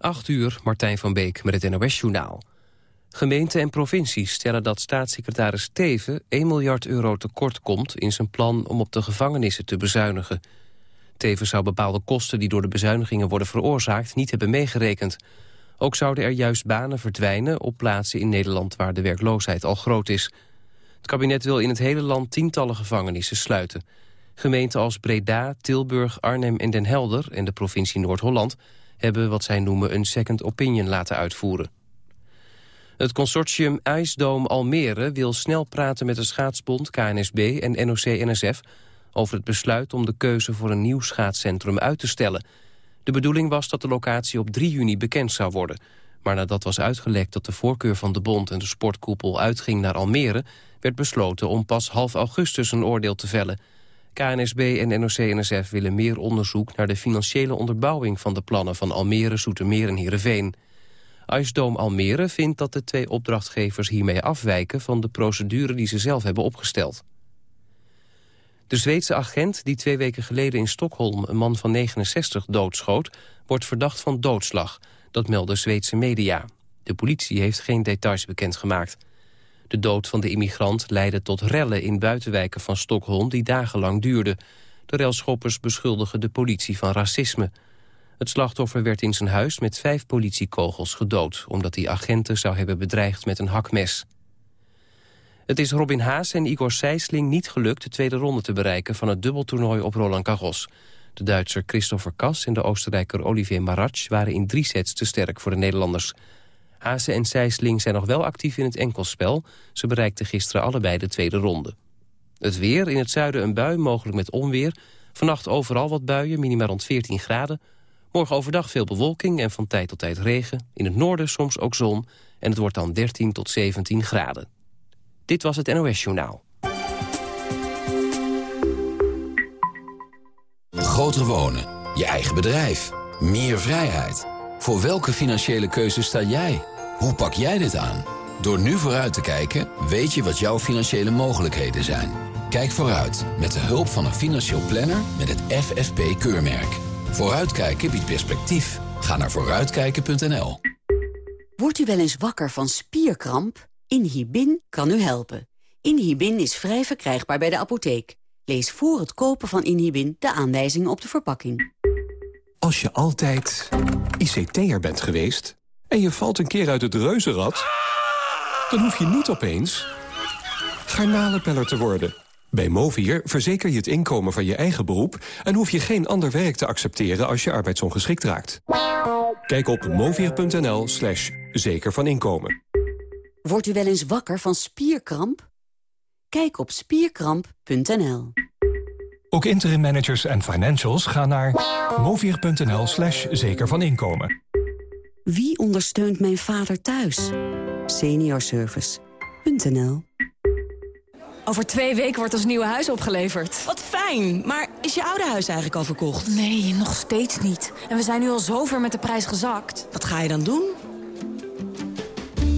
8 uur, Martijn van Beek met het NOS-journaal. Gemeenten en provincies stellen dat staatssecretaris Teven 1 miljard euro tekort komt in zijn plan om op de gevangenissen te bezuinigen. Teven zou bepaalde kosten die door de bezuinigingen worden veroorzaakt niet hebben meegerekend. Ook zouden er juist banen verdwijnen op plaatsen in Nederland waar de werkloosheid al groot is. Het kabinet wil in het hele land tientallen gevangenissen sluiten. Gemeenten als Breda, Tilburg, Arnhem en Den Helder en de provincie Noord-Holland hebben wat zij noemen een second opinion laten uitvoeren. Het consortium IJsdoom Almere wil snel praten met de schaatsbond, KNSB en NOC-NSF... over het besluit om de keuze voor een nieuw schaatscentrum uit te stellen. De bedoeling was dat de locatie op 3 juni bekend zou worden. Maar nadat was uitgelekt dat de voorkeur van de bond en de sportkoepel uitging naar Almere... werd besloten om pas half augustus een oordeel te vellen. KNSB en NOC-NSF willen meer onderzoek naar de financiële onderbouwing van de plannen van Almere, Zoetermeer en Heerenveen. IJsdoom Almere vindt dat de twee opdrachtgevers hiermee afwijken van de procedure die ze zelf hebben opgesteld. De Zweedse agent die twee weken geleden in Stockholm een man van 69 doodschoot, wordt verdacht van doodslag. Dat melden Zweedse media. De politie heeft geen details bekendgemaakt. De dood van de immigrant leidde tot rellen in buitenwijken van Stockholm die dagenlang duurden. De relschoppers beschuldigen de politie van racisme. Het slachtoffer werd in zijn huis met vijf politiekogels gedood... omdat hij agenten zou hebben bedreigd met een hakmes. Het is Robin Haas en Igor Sijsling niet gelukt... de tweede ronde te bereiken van het dubbeltoernooi op Roland Garros. De Duitser Christopher Kas en de Oostenrijker Olivier Maratsch... waren in drie sets te sterk voor de Nederlanders. Haase en Sijsling zijn nog wel actief in het enkelspel. Ze bereikten gisteren allebei de tweede ronde. Het weer, in het zuiden een bui, mogelijk met onweer. Vannacht overal wat buien, minimaal rond 14 graden. Morgen overdag veel bewolking en van tijd tot tijd regen. In het noorden soms ook zon. En het wordt dan 13 tot 17 graden. Dit was het NOS Journaal. Groter wonen. Je eigen bedrijf. Meer vrijheid. Voor welke financiële keuze sta jij? Hoe pak jij dit aan? Door nu vooruit te kijken, weet je wat jouw financiële mogelijkheden zijn. Kijk vooruit met de hulp van een financieel planner met het FFP-keurmerk. Vooruitkijken biedt perspectief. Ga naar vooruitkijken.nl. Wordt u wel eens wakker van spierkramp? Inhibin kan u helpen. Inhibin is vrij verkrijgbaar bij de apotheek. Lees voor het kopen van Inhibin de aanwijzingen op de verpakking. Als je altijd ICT'er bent geweest en je valt een keer uit het reuzenrad... dan hoef je niet opeens garnalenpeller te worden. Bij Movier verzeker je het inkomen van je eigen beroep... en hoef je geen ander werk te accepteren als je arbeidsongeschikt raakt. Kijk op movier.nl slash zeker van inkomen. Wordt u wel eens wakker van spierkramp? Kijk op spierkramp.nl. Ook interim managers en financials gaan naar movier.nl slash zeker van inkomen. Wie ondersteunt mijn vader thuis? Seniorservice.nl Over twee weken wordt ons nieuwe huis opgeleverd. Wat fijn, maar is je oude huis eigenlijk al verkocht? Nee, nog steeds niet. En we zijn nu al zover met de prijs gezakt. Wat ga je dan doen?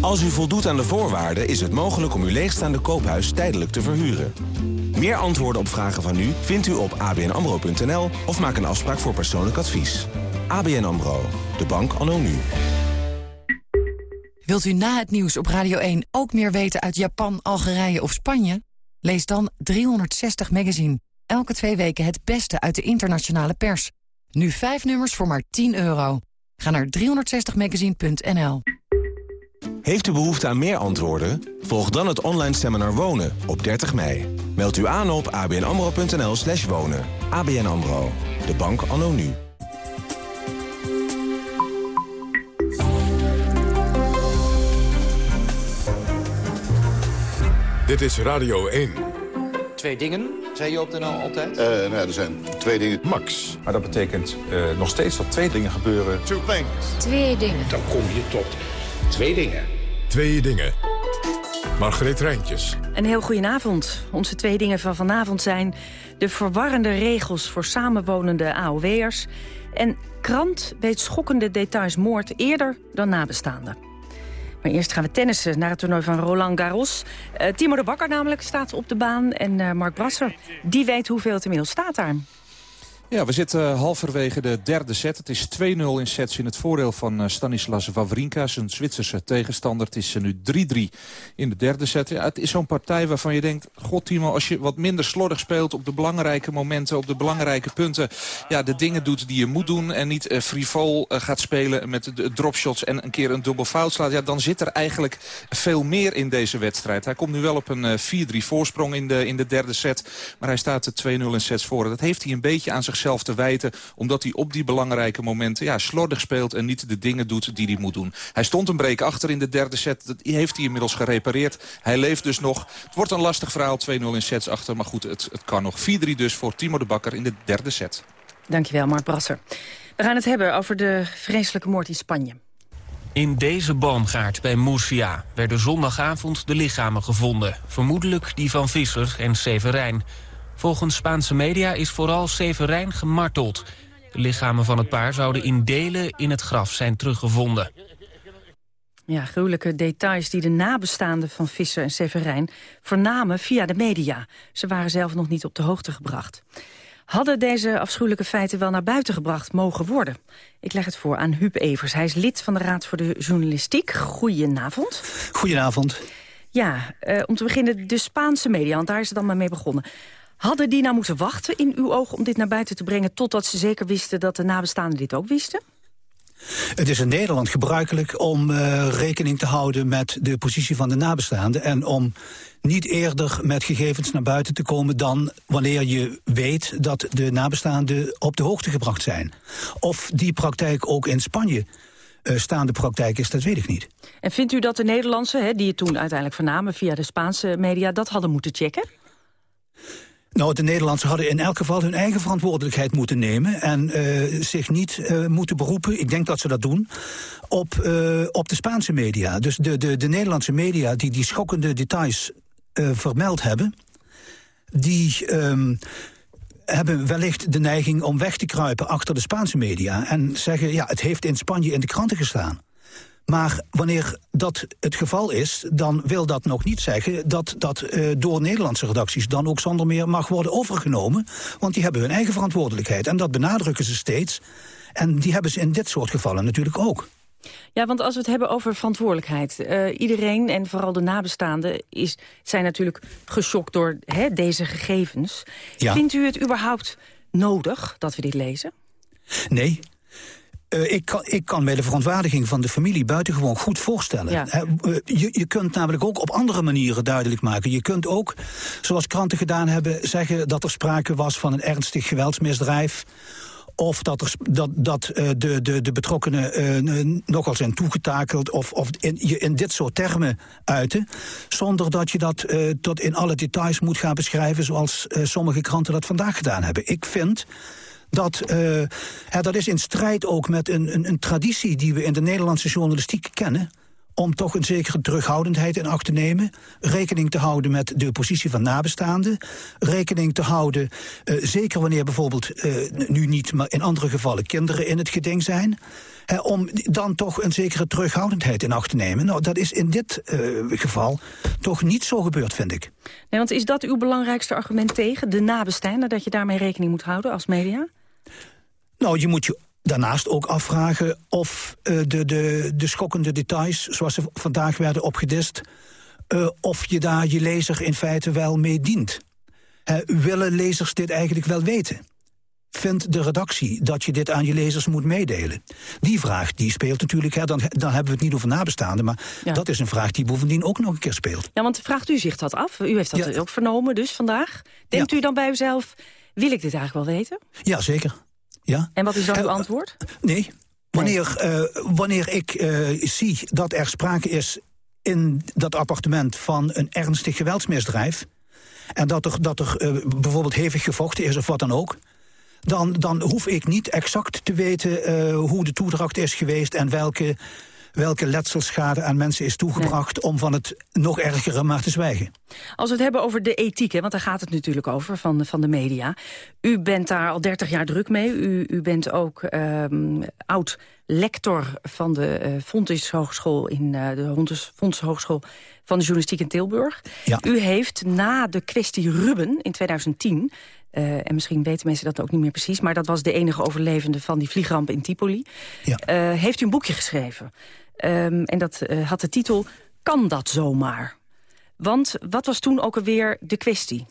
Als u voldoet aan de voorwaarden is het mogelijk om uw leegstaande koophuis tijdelijk te verhuren. Meer antwoorden op vragen van u vindt u op abnamro.nl of maak een afspraak voor persoonlijk advies. ABN AMRO, de bank anno nu. Wilt u na het nieuws op Radio 1 ook meer weten uit Japan, Algerije of Spanje? Lees dan 360 Magazine. Elke twee weken het beste uit de internationale pers. Nu vijf nummers voor maar 10 euro. Ga naar 360magazine.nl. Heeft u behoefte aan meer antwoorden? Volg dan het online seminar Wonen op 30 mei. Meld u aan op abnamro.nl slash wonen. ABN AMRO, de bank anno nu. Dit is Radio 1. Twee dingen, zei je op de NL altijd? Uh, nou, er zijn twee dingen. Max. Maar dat betekent uh, nog steeds dat twee dingen gebeuren. Two things. Twee dingen. Dan kom je tot twee dingen. Twee dingen. Margreet Rijntjes. Een heel goedenavond. Onze twee dingen van vanavond zijn... de verwarrende regels voor samenwonende AOW'ers... en krant weet schokkende details moord eerder dan nabestaanden. Maar eerst gaan we tennissen naar het toernooi van Roland Garros. Uh, Timo de Bakker namelijk staat op de baan. En uh, Mark Brasser, die weet hoeveel het inmiddels staat daar. Ja, we zitten halverwege de derde set. Het is 2-0 in sets in het voordeel van uh, Stanislas Wawrinka, zijn Zwitserse tegenstander. Het is uh, nu 3-3 in de derde set. Ja, het is zo'n partij waarvan je denkt, god Timo, als je wat minder slordig speelt op de belangrijke momenten, op de belangrijke punten, ja, de dingen doet die je moet doen en niet frivol gaat spelen met de dropshots en een keer een dubbel fout slaat, ja, dan zit er eigenlijk veel meer in deze wedstrijd. Hij komt nu wel op een 4-3 voorsprong in de, in de derde set, maar hij staat 2-0 in sets voor. Dat heeft hij een beetje aan zichzelf zichzelf te wijten... omdat hij op die belangrijke momenten ja, slordig speelt... en niet de dingen doet die hij moet doen. Hij stond een break achter in de derde set. Dat heeft hij inmiddels gerepareerd. Hij leeft dus nog. Het wordt een lastig verhaal, 2-0 in sets achter. Maar goed, het, het kan nog. 4-3 dus voor Timo de Bakker in de derde set. Dankjewel, Mark Brasser. We gaan het hebben over de vreselijke moord in Spanje. In deze boomgaard bij Murcia werden zondagavond de lichamen gevonden. Vermoedelijk die van Visser en Severijn. Volgens Spaanse media is vooral Severijn gemarteld. De lichamen van het paar zouden in delen in het graf zijn teruggevonden. Ja, gruwelijke details die de nabestaanden van Visser en Severijn vernamen via de media. Ze waren zelf nog niet op de hoogte gebracht. Hadden deze afschuwelijke feiten wel naar buiten gebracht mogen worden? Ik leg het voor aan Huub Evers. Hij is lid van de Raad voor de Journalistiek. Goedenavond. Goedenavond. Ja, uh, om te beginnen de Spaanse media, want daar is het dan maar mee begonnen. Hadden die nou moeten wachten in uw ogen om dit naar buiten te brengen... totdat ze zeker wisten dat de nabestaanden dit ook wisten? Het is in Nederland gebruikelijk om uh, rekening te houden met de positie van de nabestaanden... en om niet eerder met gegevens naar buiten te komen dan wanneer je weet dat de nabestaanden op de hoogte gebracht zijn. Of die praktijk ook in Spanje uh, staande praktijk is, dat weet ik niet. En vindt u dat de Nederlandse, hè, die het toen uiteindelijk vernamen via de Spaanse media, dat hadden moeten checken? Nou, de Nederlanders hadden in elk geval hun eigen verantwoordelijkheid moeten nemen... en uh, zich niet uh, moeten beroepen, ik denk dat ze dat doen, op, uh, op de Spaanse media. Dus de, de, de Nederlandse media die die schokkende details vermeld hebben... die um, hebben wellicht de neiging om weg te kruipen achter de Spaanse media... en zeggen, ja, het heeft in Spanje in de kranten gestaan. Maar wanneer dat het geval is, dan wil dat nog niet zeggen... dat dat uh, door Nederlandse redacties dan ook zonder meer mag worden overgenomen. Want die hebben hun eigen verantwoordelijkheid. En dat benadrukken ze steeds. En die hebben ze in dit soort gevallen natuurlijk ook. Ja, want als we het hebben over verantwoordelijkheid... Uh, iedereen, en vooral de nabestaanden, is, zijn natuurlijk geschokt door hè, deze gegevens. Ja. Vindt u het überhaupt nodig dat we dit lezen? Nee, uh, ik, kan, ik kan mij de verontwaardiging van de familie buitengewoon goed voorstellen. Ja. Je, je kunt namelijk ook op andere manieren duidelijk maken. Je kunt ook, zoals kranten gedaan hebben, zeggen dat er sprake was van een ernstig geweldsmisdrijf of dat, er, dat, dat uh, de, de, de betrokkenen uh, nogal zijn toegetakeld... of, of in, je in dit soort termen uiten... zonder dat je dat uh, tot in alle details moet gaan beschrijven... zoals sommige kranten dat vandaag gedaan hebben. Ik vind dat, uh, dat is in strijd ook met een, een, een traditie die we in de Nederlandse journalistiek kennen om toch een zekere terughoudendheid in acht te nemen. Rekening te houden met de positie van nabestaanden. Rekening te houden, uh, zeker wanneer bijvoorbeeld uh, nu niet, maar in andere gevallen kinderen in het geding zijn. Hè, om dan toch een zekere terughoudendheid in acht te nemen. Nou, dat is in dit geval toch niet zo gebeurd, vind ik. Nee, want is dat uw belangrijkste argument tegen de nabestaanden... dat je daarmee rekening moet houden als media? Nou, je moet je daarnaast ook afvragen of uh, de, de, de schokkende details... zoals ze vandaag werden opgedist... Uh, of je daar je lezer in feite wel mee dient. Uh, willen lezers dit eigenlijk wel weten? Vindt de redactie dat je dit aan je lezers moet meedelen? Die vraag die speelt natuurlijk, hè, dan, dan hebben we het niet over nabestaanden... maar ja. dat is een vraag die bovendien ook nog een keer speelt. Ja, want vraagt u zich dat af? U heeft dat ja. ook vernomen dus vandaag. Denkt ja. u dan bij uzelf, wil ik dit eigenlijk wel weten? Ja, zeker. Ja. En wat is dan uw uh, antwoord? Nee. Wanneer, nee. Uh, wanneer ik uh, zie dat er sprake is in dat appartement van een ernstig geweldsmisdrijf... en dat er, dat er bijvoorbeeld hevig gevochten is of wat dan ook... Dan, dan hoef ik niet exact te weten hoe de toedracht is geweest... en welke welke letselschade aan mensen is toegebracht... Nee. om van het nog ergere maar te zwijgen. Als we het hebben over de ethiek, hè, want daar gaat het natuurlijk over van de, van de media. U bent daar al 30 jaar druk mee. U, u bent ook um, oud-lector van de uh, Hogeschool... in uh, de Hogeschool van de Journalistiek in Tilburg. Ja. U heeft na de kwestie Ruben in 2010 en misschien weten mensen dat ook niet meer precies... maar dat was de enige overlevende van die vliegramp in Tripoli. Ja. heeft u een boekje geschreven. Ehm, en dat had de titel Kan dat zomaar? Want wat was toen ook alweer de kwestie?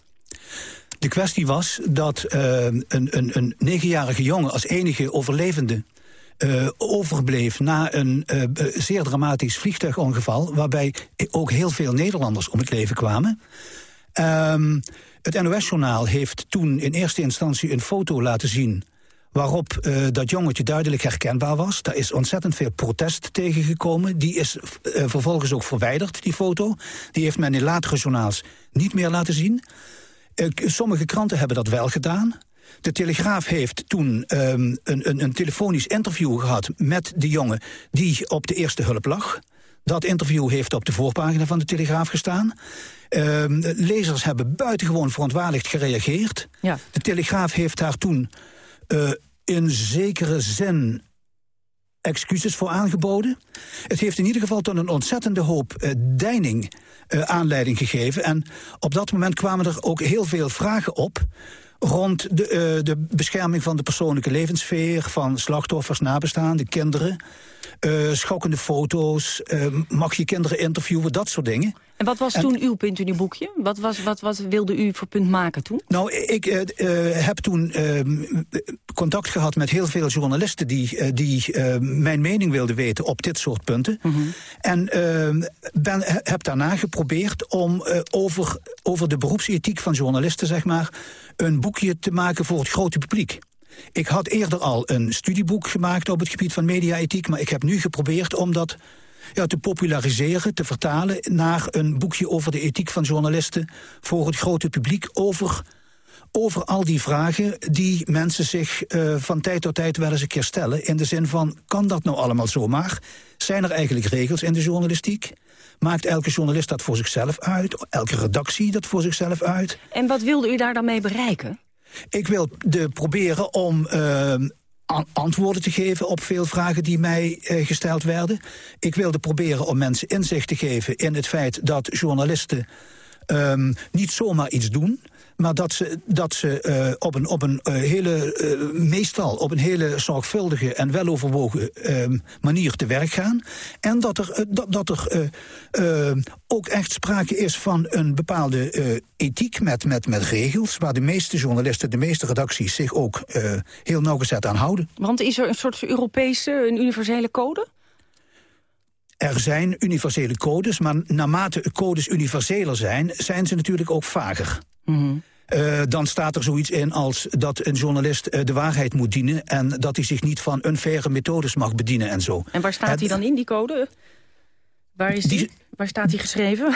De kwestie was dat een, een, een negenjarige jongen als enige overlevende uh, overbleef na een uh, zeer dramatisch vliegtuigongeval... waarbij ook heel veel Nederlanders om het leven kwamen. Um, het NOS-journaal heeft toen in eerste instantie een foto laten zien... waarop uh, dat jongetje duidelijk herkenbaar was. Daar is ontzettend veel protest tegengekomen. Die is vervolgens ook verwijderd, die foto. Die heeft men in latere journaals niet meer laten zien. sommige kranten hebben dat wel gedaan... De Telegraaf heeft toen um, een, een, een telefonisch interview gehad met de jongen die op de eerste hulp lag. Dat interview heeft op de voorpagina van de Telegraaf gestaan. Um, lezers hebben buitengewoon verontwaardigd gereageerd. Ja. De Telegraaf heeft daar toen uh, in zekere zin excuses voor aangeboden. Het heeft in ieder geval tot een ontzettende hoop uh, deining uh, aanleiding gegeven. En op dat moment kwamen er ook heel veel vragen op rond de, de bescherming van de persoonlijke levenssfeer... van slachtoffers, nabestaanden, kinderen. Schokkende foto's, mag je kinderen interviewen, dat soort dingen. En wat was toen uw punt in uw boekje? Wat, was, wat, wat wilde u voor punt maken toen? Nou, ik uh, heb toen ehm, contact gehad met heel veel journalisten... die, die mijn mening wilden weten op dit soort punten. Mm -hmm. En ehm, ben, heb daarna geprobeerd om over, over de beroepsethiek van journalisten... zeg maar, een boekje te maken voor het grote publiek. Ik had eerder al een studieboek gemaakt op het gebied van mediaethiek... maar ik heb nu geprobeerd om dat ja, te populariseren, te vertalen... naar een boekje over de ethiek van journalisten... voor het grote publiek over, over al die vragen die mensen zich uh, van tijd tot tijd wel eens een keer stellen. In de zin van, kan dat nou allemaal zomaar? Zijn er eigenlijk regels in de journalistiek? Maakt elke journalist dat voor zichzelf uit? Elke redactie dat voor zichzelf uit? En wat wilde u daar dan mee bereiken? Ik wil de proberen om uh, antwoorden te geven op veel vragen die mij uh, gesteld werden. Ik wilde proberen om mensen inzicht te geven in het feit dat journalisten um, niet zomaar iets doen maar dat ze, dat ze uh, op een, op een uh, hele, uh, meestal op een hele zorgvuldige en weloverwogen ehm, manier te werk gaan. En dat er, dat, dat er ook echt sprake is van een bepaalde ethiek met, met, met regels, waar de meeste journalisten, de meeste redacties zich ook heel nauwgezet aan houden. Want is er een soort Europese, een universele code? Er zijn universele codes, maar naarmate codes universeler zijn... zijn ze natuurlijk ook vager. Mm uh, dan staat er zoiets in als dat een journalist uh, de waarheid moet dienen... en dat hij zich niet van unfaire methodes mag bedienen en zo. En waar staat hij dan in, die code? Waar, is die, waar staat die geschreven?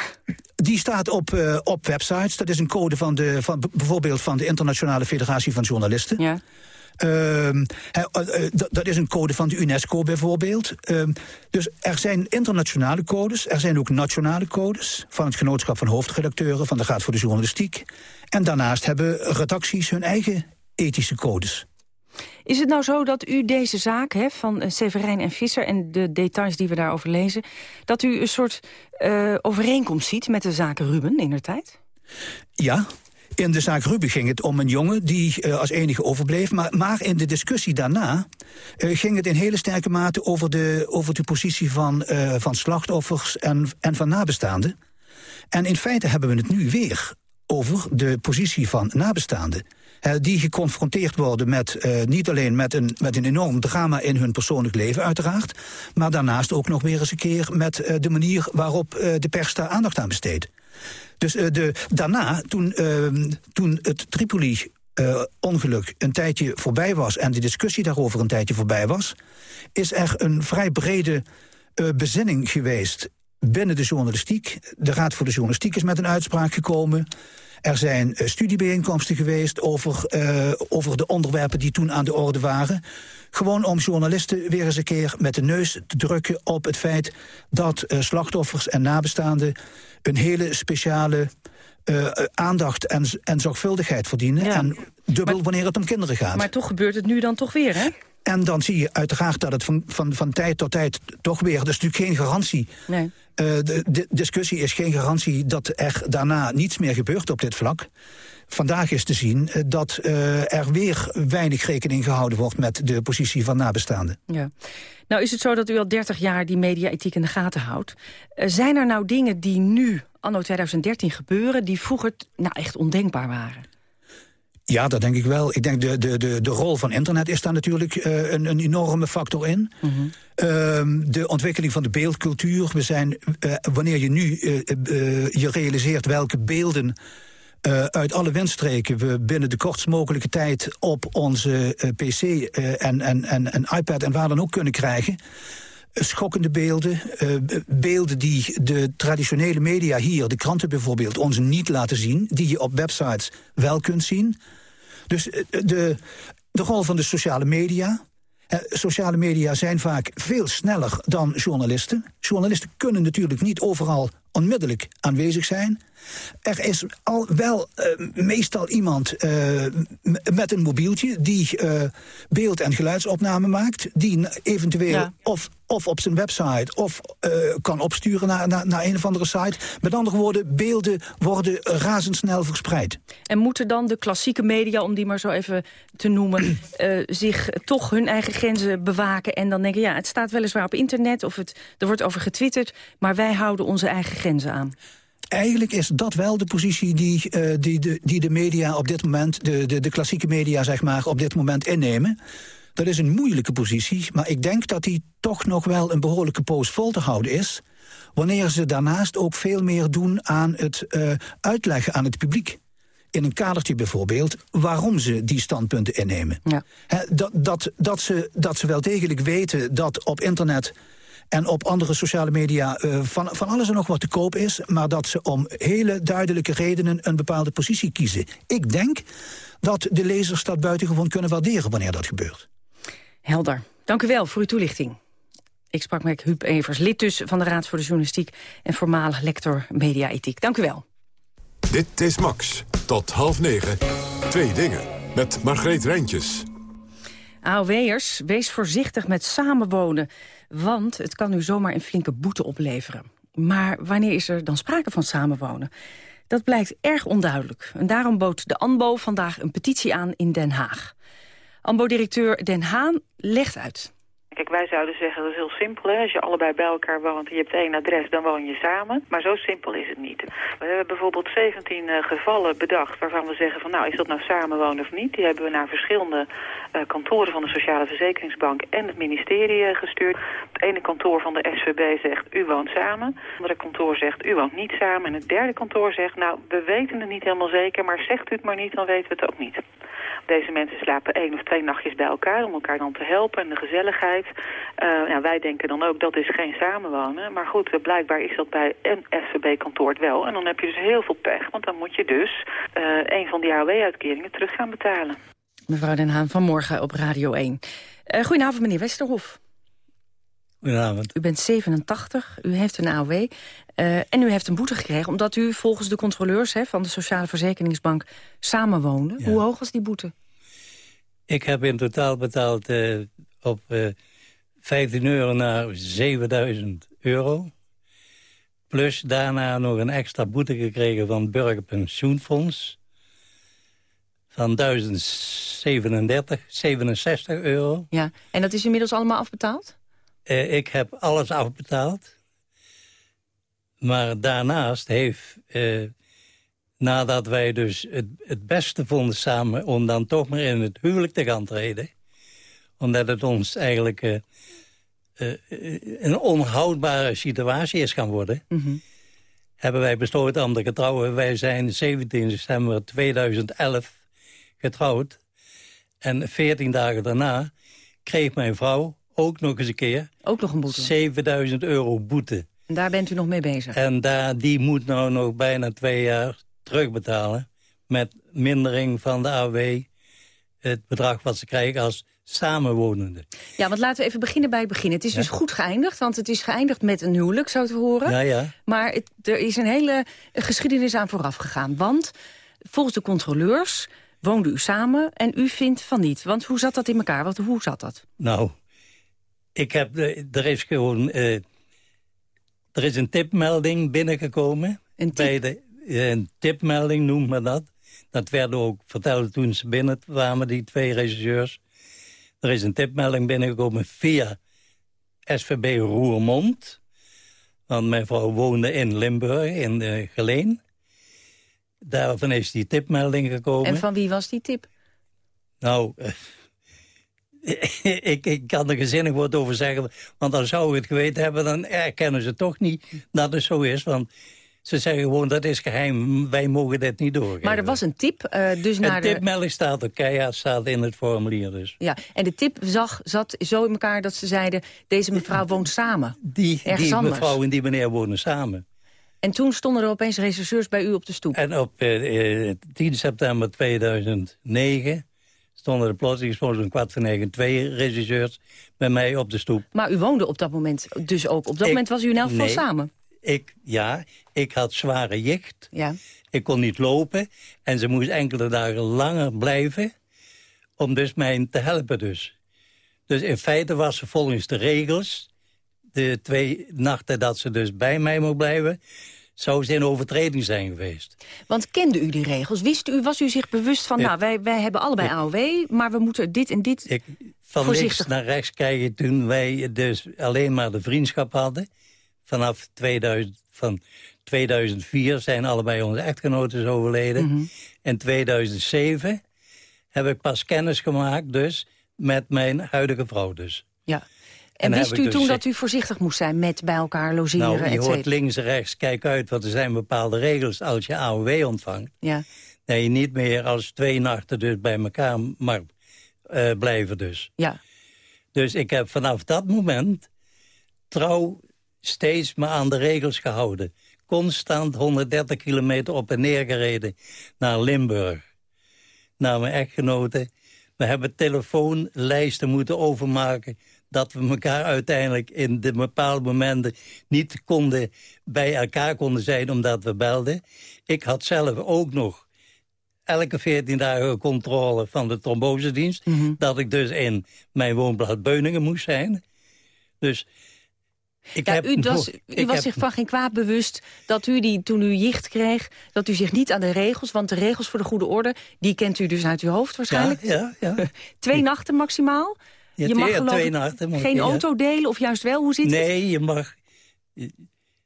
Die staat op, uh, op websites. Dat is een code van, de, van bijvoorbeeld van de Internationale Federatie van Journalisten. Ja. Uh, dat is een code van de UNESCO bijvoorbeeld. Uh, dus er zijn internationale codes, er zijn ook nationale codes... van het Genootschap van Hoofdredacteuren, van de Raad voor de Journalistiek. En daarnaast hebben redacties hun eigen ethische codes. Is het nou zo dat u deze zaak van eh, Severijn en Visser... en de details die we daarover lezen... dat u een soort uh, overeenkomst ziet met de zaak Ruben in der tijd? Ja, in de zaak Ruben ging het om een jongen die uh, als enige overbleef. Maar, maar in de discussie daarna ging het in hele sterke mate over de, over de positie van, van slachtoffers en, en van nabestaanden. En in feite hebben we het nu weer over de positie van nabestaanden. Die geconfronteerd worden met uh, niet alleen met een, met een enorm drama in hun persoonlijk leven uiteraard... maar daarnaast ook nog weer eens een keer met uh, de manier waarop de pers daar aandacht aan besteedt. Dus de, daarna, toen, ehm, toen het Tripoli-ongeluk een tijdje voorbij was... en de discussie daarover een tijdje voorbij was... is er een vrij brede bezinning geweest binnen de journalistiek. De Raad voor de Journalistiek is met een uitspraak gekomen. Er zijn uh, studiebijeenkomsten geweest over, uh, over de onderwerpen die toen aan de orde waren. Gewoon om journalisten weer eens een keer met de neus te drukken op het feit dat uh, slachtoffers en nabestaanden een hele speciale aandacht en, en zorgvuldigheid verdienen. Ja. En dubbel wanneer het om kinderen gaat. Maar toch gebeurt het nu dan toch weer, hè? En dan zie je uiteraard dat het van, van, van tijd tot tijd toch weer... dat is natuurlijk geen garantie... Nee de, de, discussie is geen garantie dat er daarna niets meer gebeurt op dit vlak. Vandaag is te zien dat er weer weinig rekening gehouden wordt... met de positie van nabestaanden. Ja. Nou is het zo dat u al 30 jaar die media-ethiek in de gaten houdt. zijn er nou dingen die nu, anno 2013, gebeuren... die vroeger nou, echt ondenkbaar waren? Ja, dat denk ik wel. Ik denk de, de, de, de rol van internet is daar natuurlijk uh, een, een enorme factor in. Mm -hmm. uh, de ontwikkeling van de beeldcultuur. We zijn, uh, wanneer je nu uh, je realiseert welke beelden uit alle windstreken we binnen de kortst mogelijke tijd op onze pc en, en, en, en iPad en waar dan ook kunnen krijgen schokkende beelden. Uh, beelden die de traditionele media hier, de kranten bijvoorbeeld, ons niet laten zien. Die je op websites wel kunt zien. Dus uh, de, de rol van de sociale media. Uh, sociale media zijn vaak veel sneller dan journalisten. Journalisten kunnen natuurlijk niet overal onmiddellijk aanwezig zijn. Er is al wel uh, meestal iemand uh, met een mobieltje... die uh, beeld- en geluidsopname maakt. Die eventueel ja. of, of op zijn website of kan opsturen naar, naar, naar, een of andere site. Met andere woorden, beelden worden razendsnel verspreid. En moeten dan de klassieke media, om die maar zo even te noemen... zich toch hun eigen grenzen bewaken en dan denken... ja, het staat weliswaar op internet of het, er wordt over getwitterd... maar wij houden onze eigen grenzen aan? Eigenlijk is dat wel de positie die, uh, die, de, die de media op dit moment... De, de, de klassieke media, zeg maar, op dit moment innemen. Dat is een moeilijke positie, maar ik denk dat die toch nog wel een behoorlijke poos vol te houden is... wanneer ze daarnaast ook veel meer doen aan het uh, uitleggen aan het publiek in een kadertje bijvoorbeeld, waarom ze die standpunten innemen. Ja. He, dat, dat, dat, ze, dat ze wel degelijk weten dat op internet en op andere sociale media uh, van, van alles en nog wat te koop is... maar dat ze om hele duidelijke redenen een bepaalde positie kiezen. Ik denk dat de lezers dat buitengewoon kunnen waarderen wanneer dat gebeurt. Helder. Dank u wel voor uw toelichting. Ik sprak met Huub Evers, lid dus van de Raad voor de Journalistiek... en voormalig lector media-ethiek. Dank u wel. Dit is Max. Tot half negen. Twee dingen. Met Margreet Rijntjes. AOW'ers, wees voorzichtig met samenwonen. Want het kan u zomaar een flinke boete opleveren. Maar wanneer is er dan sprake van samenwonen? Dat blijkt erg onduidelijk. En daarom bood de ANBO vandaag een petitie aan in Den Haag. ANBO-directeur Den Haan legt uit. Kijk, wij zouden zeggen dat is heel simpel. Hè? Als je allebei bij elkaar woont en je hebt één adres, dan woon je samen. Maar zo simpel is het niet. We hebben bijvoorbeeld 17 uh, eh, gevallen bedacht waarvan we zeggen van nou, is dat nou samenwonen of niet? Die hebben we naar verschillende uh, kantoren van de Sociale Verzekeringsbank en het ministerie uh, gestuurd. Het ene kantoor van de SVB zegt u woont samen. Het andere kantoor zegt u woont niet samen. En het derde kantoor zegt nou, we weten het niet helemaal zeker, maar zegt u het maar niet, dan weten we het ook niet. Deze mensen slapen één of twee nachtjes bij elkaar om elkaar dan te helpen en de gezelligheid. Uh, ja, wij denken dan ook dat is geen samenwonen. Maar goed, blijkbaar is dat bij een SVB-kantoor wel. En dan heb je dus heel veel pech, want dan moet je dus uh, een van die AOW-uitkeringen terug gaan betalen. Mevrouw Den Haan, vanmorgen op Radio 1. Uh, goedenavond, meneer Westerhof. Goedenavond. U bent 87, u heeft een AOW uh, en u heeft een boete gekregen... omdat u volgens de controleurs hè, van de Sociale Verzekeringsbank samenwoonde. Ja. Hoe hoog was die boete? Ik heb in totaal betaald uh, op uh, 15 euro naar 7000 euro. Plus daarna nog een extra boete gekregen van het Burgerpensioenfonds van 1037, 67 euro. Ja, en dat is inmiddels allemaal afbetaald? Uh, ik heb alles afbetaald. Maar daarnaast heeft, uh, nadat wij dus het, het beste vonden samen... om dan toch maar in het huwelijk te gaan treden... omdat het ons eigenlijk uh, een onhoudbare situatie is gaan worden... Mm -hmm. hebben wij besloten om te getrouwen. Wij zijn 17 december 2011 getrouwd. En 14 dagen daarna kreeg mijn vrouw ook nog eens een keer... Ook nog een boete? 7000 euro boete. En daar bent u nog mee bezig? En daar, die moet nou nog bijna twee jaar terugbetalen... met mindering van de AW het bedrag wat ze krijgen als samenwonende. Ja, want laten we even beginnen bij het begin. Het is ja. dus goed geëindigd, want het is geëindigd met een huwelijk, zo te horen. Ja, ja. Maar het, er is een hele geschiedenis aan vooraf gegaan. Want volgens de controleurs woonde u samen en u vindt van niet. Want hoe zat dat in elkaar? Want hoe zat dat? Nou, ik heb, er is gewoon... Uh, Er is een tipmelding binnengekomen. Een, tip? Bij de, een tipmelding noemt men dat. Dat werd ook verteld toen ze binnenkwamen, die twee regisseurs. Er is een tipmelding binnengekomen via SVB Roermond. Want mijn vrouw woonde in Limburg, in uh, Geleen. Daarvan is die tipmelding gekomen. En van wie was die tip? Nou, ik, ik, kan er gezinnig wat over zeggen. Want dan zou ik het geweten hebben, dan erkennen ze toch niet dat het zo is. Want ze zeggen gewoon, dat is geheim, wij mogen dit niet doorgeven. Maar er was een tip, uh, dus naar de... tipmelding staat ook keihard, staat in het formulier dus. Ja, en de tip zag, zat zo in elkaar dat ze zeiden... deze mevrouw woont samen, Die, die mevrouw en die meneer wonen samen. En toen stonden er opeens rechercheurs bij u op de stoep? En op uh, 10 september 2009 stonden er plotseling een kwart van negen twee regisseurs bij mij op de stoep. Maar u woonde op dat moment dus ook. Op dat moment was u in elk geval samen? Ik, ja, ik had zware jicht. Ja. Ik kon niet lopen. En ze moest enkele dagen langer blijven om dus mij te helpen dus. Dus in feite was ze volgens de regels... de twee nachten dat ze dus bij mij mocht blijven zou ze in overtreding zijn geweest. Want kende u die regels? Wist u, was u zich bewust van, nou, wij, wij hebben allebei AOW... maar we moeten dit en dit ik, Van links naar rechts kijken toen wij dus alleen maar de vriendschap hadden... vanaf 2000, van 2004 zijn allebei onze echtgenoten overleden. Mm In 2007 heb ik pas kennis gemaakt dus met mijn huidige vrouw dus. Ja. En, wist u dus toen dat u voorzichtig moest zijn met bij elkaar logeren? Nou, je hoort links en rechts, kijk uit, want er zijn bepaalde regels als je AOW ontvangt. Ja. Dat je niet meer als twee nachten dus bij elkaar mag uh, blijven dus. Ja. Dus ik heb vanaf dat moment trouw steeds me aan de regels gehouden. Constant 130 kilometer op en neer gereden naar Limburg. Naar mijn echtgenoten. We hebben telefoonlijsten moeten overmaken dat we elkaar uiteindelijk in de bepaalde momenten niet konden, bij elkaar konden zijn omdat we belden. Ik had zelf ook nog elke 14 dagen controle van de trombosedienst. Mm Dat ik dus in mijn woonplaats Beuningen moest zijn. Dus ik ja, heb u was, u was zich van geen kwaad bewust dat u die, toen u jicht kreeg... dat u zich niet aan de regels, want de regels voor de goede orde... die kent u dus uit uw hoofd waarschijnlijk. Ja, ja, ja. Twee nachten maximaal je mag twee nachten, geen auto delen of juist wel? Hoe zit nee, het? Nee, je mag...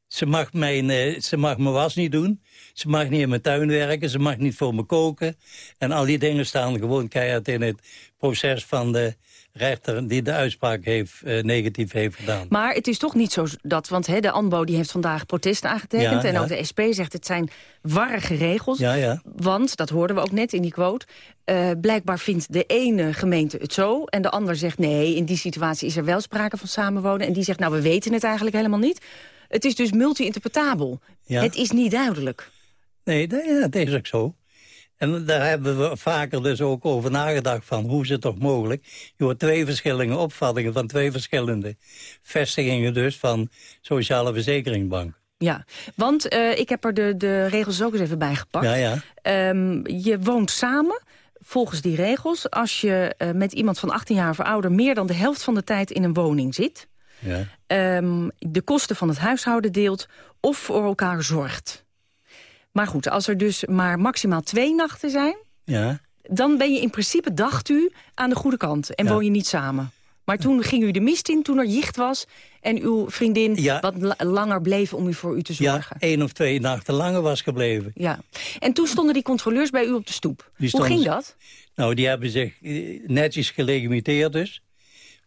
Ze mag, mijn, eh, ze mag mijn was niet doen. Ze mag niet in mijn tuin werken. Ze mag niet voor me koken. En al die dingen staan gewoon keihard in het proces van de rechter... die de uitspraak heeft, uh, negatief heeft gedaan. Maar het is toch niet zo dat... want he, de ANBO die heeft vandaag protest aangetekend... en ook de SP zegt het zijn warrige regels. Ja, ja. Want, dat hoorden we ook net in die quote... Uh, blijkbaar vindt de ene gemeente het zo... en de ander zegt nee, in die situatie is er wel sprake van samenwonen... en die zegt nou, we weten het eigenlijk helemaal niet... Het is dus multi-interpretabel. Het is niet duidelijk. Nee, dat is ook zo. En daar hebben we vaker dus ook over nagedacht van hoe is het toch mogelijk. Je hoort twee verschillende opvattingen van twee verschillende vestigingen dus van Sociale Verzekeringsbank. Ja, want uh, ik heb er de, de regels ook eens even bij gepakt. Ja, ja. Um, je woont samen volgens die regels. Als je uh, met iemand van 18 jaar of ouder meer dan de helft van de tijd in een woning zit... Ja. Um, de kosten van het huishouden deelt of voor elkaar zorgt. Maar goed, als er dus maar maximaal twee nachten zijn... Ja. dan ben je in principe, dacht u, aan de goede kant. En woon je niet samen. Maar toen ging u de mist in, toen er jicht was... en uw vriendin wat langer bleef om u voor u te zorgen. Ja, één of twee nachten langer was gebleven. Ja. En toen stonden die controleurs bij u op de stoep. Hoe ging dat? Nou, die hebben zich eh, netjes gelegimiteerd dus.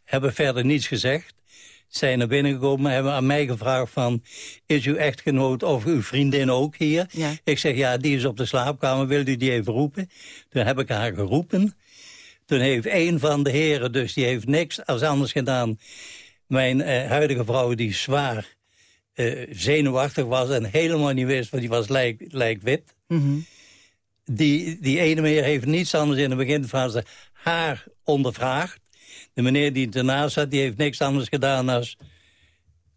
Hebben verder niets gezegd zijn naar binnen gekomen en hebben aan mij gevraagd van... is uw echtgenoot of uw vriendin ook hier? Ik zeg, ja, die is op de slaapkamer, wil u die even roepen? Toen heb ik haar geroepen. Toen heeft een van de heren, dus die heeft niks als anders gedaan... mijn uh, huidige vrouw, die zwaar uh, zenuwachtig was en helemaal niet wist... want die was lijk, lijkwit... Mm Die, die ene meneer heeft niets anders in de beginfase haar ondervraagd. De meneer die ernaast zat, die heeft niks anders gedaan als...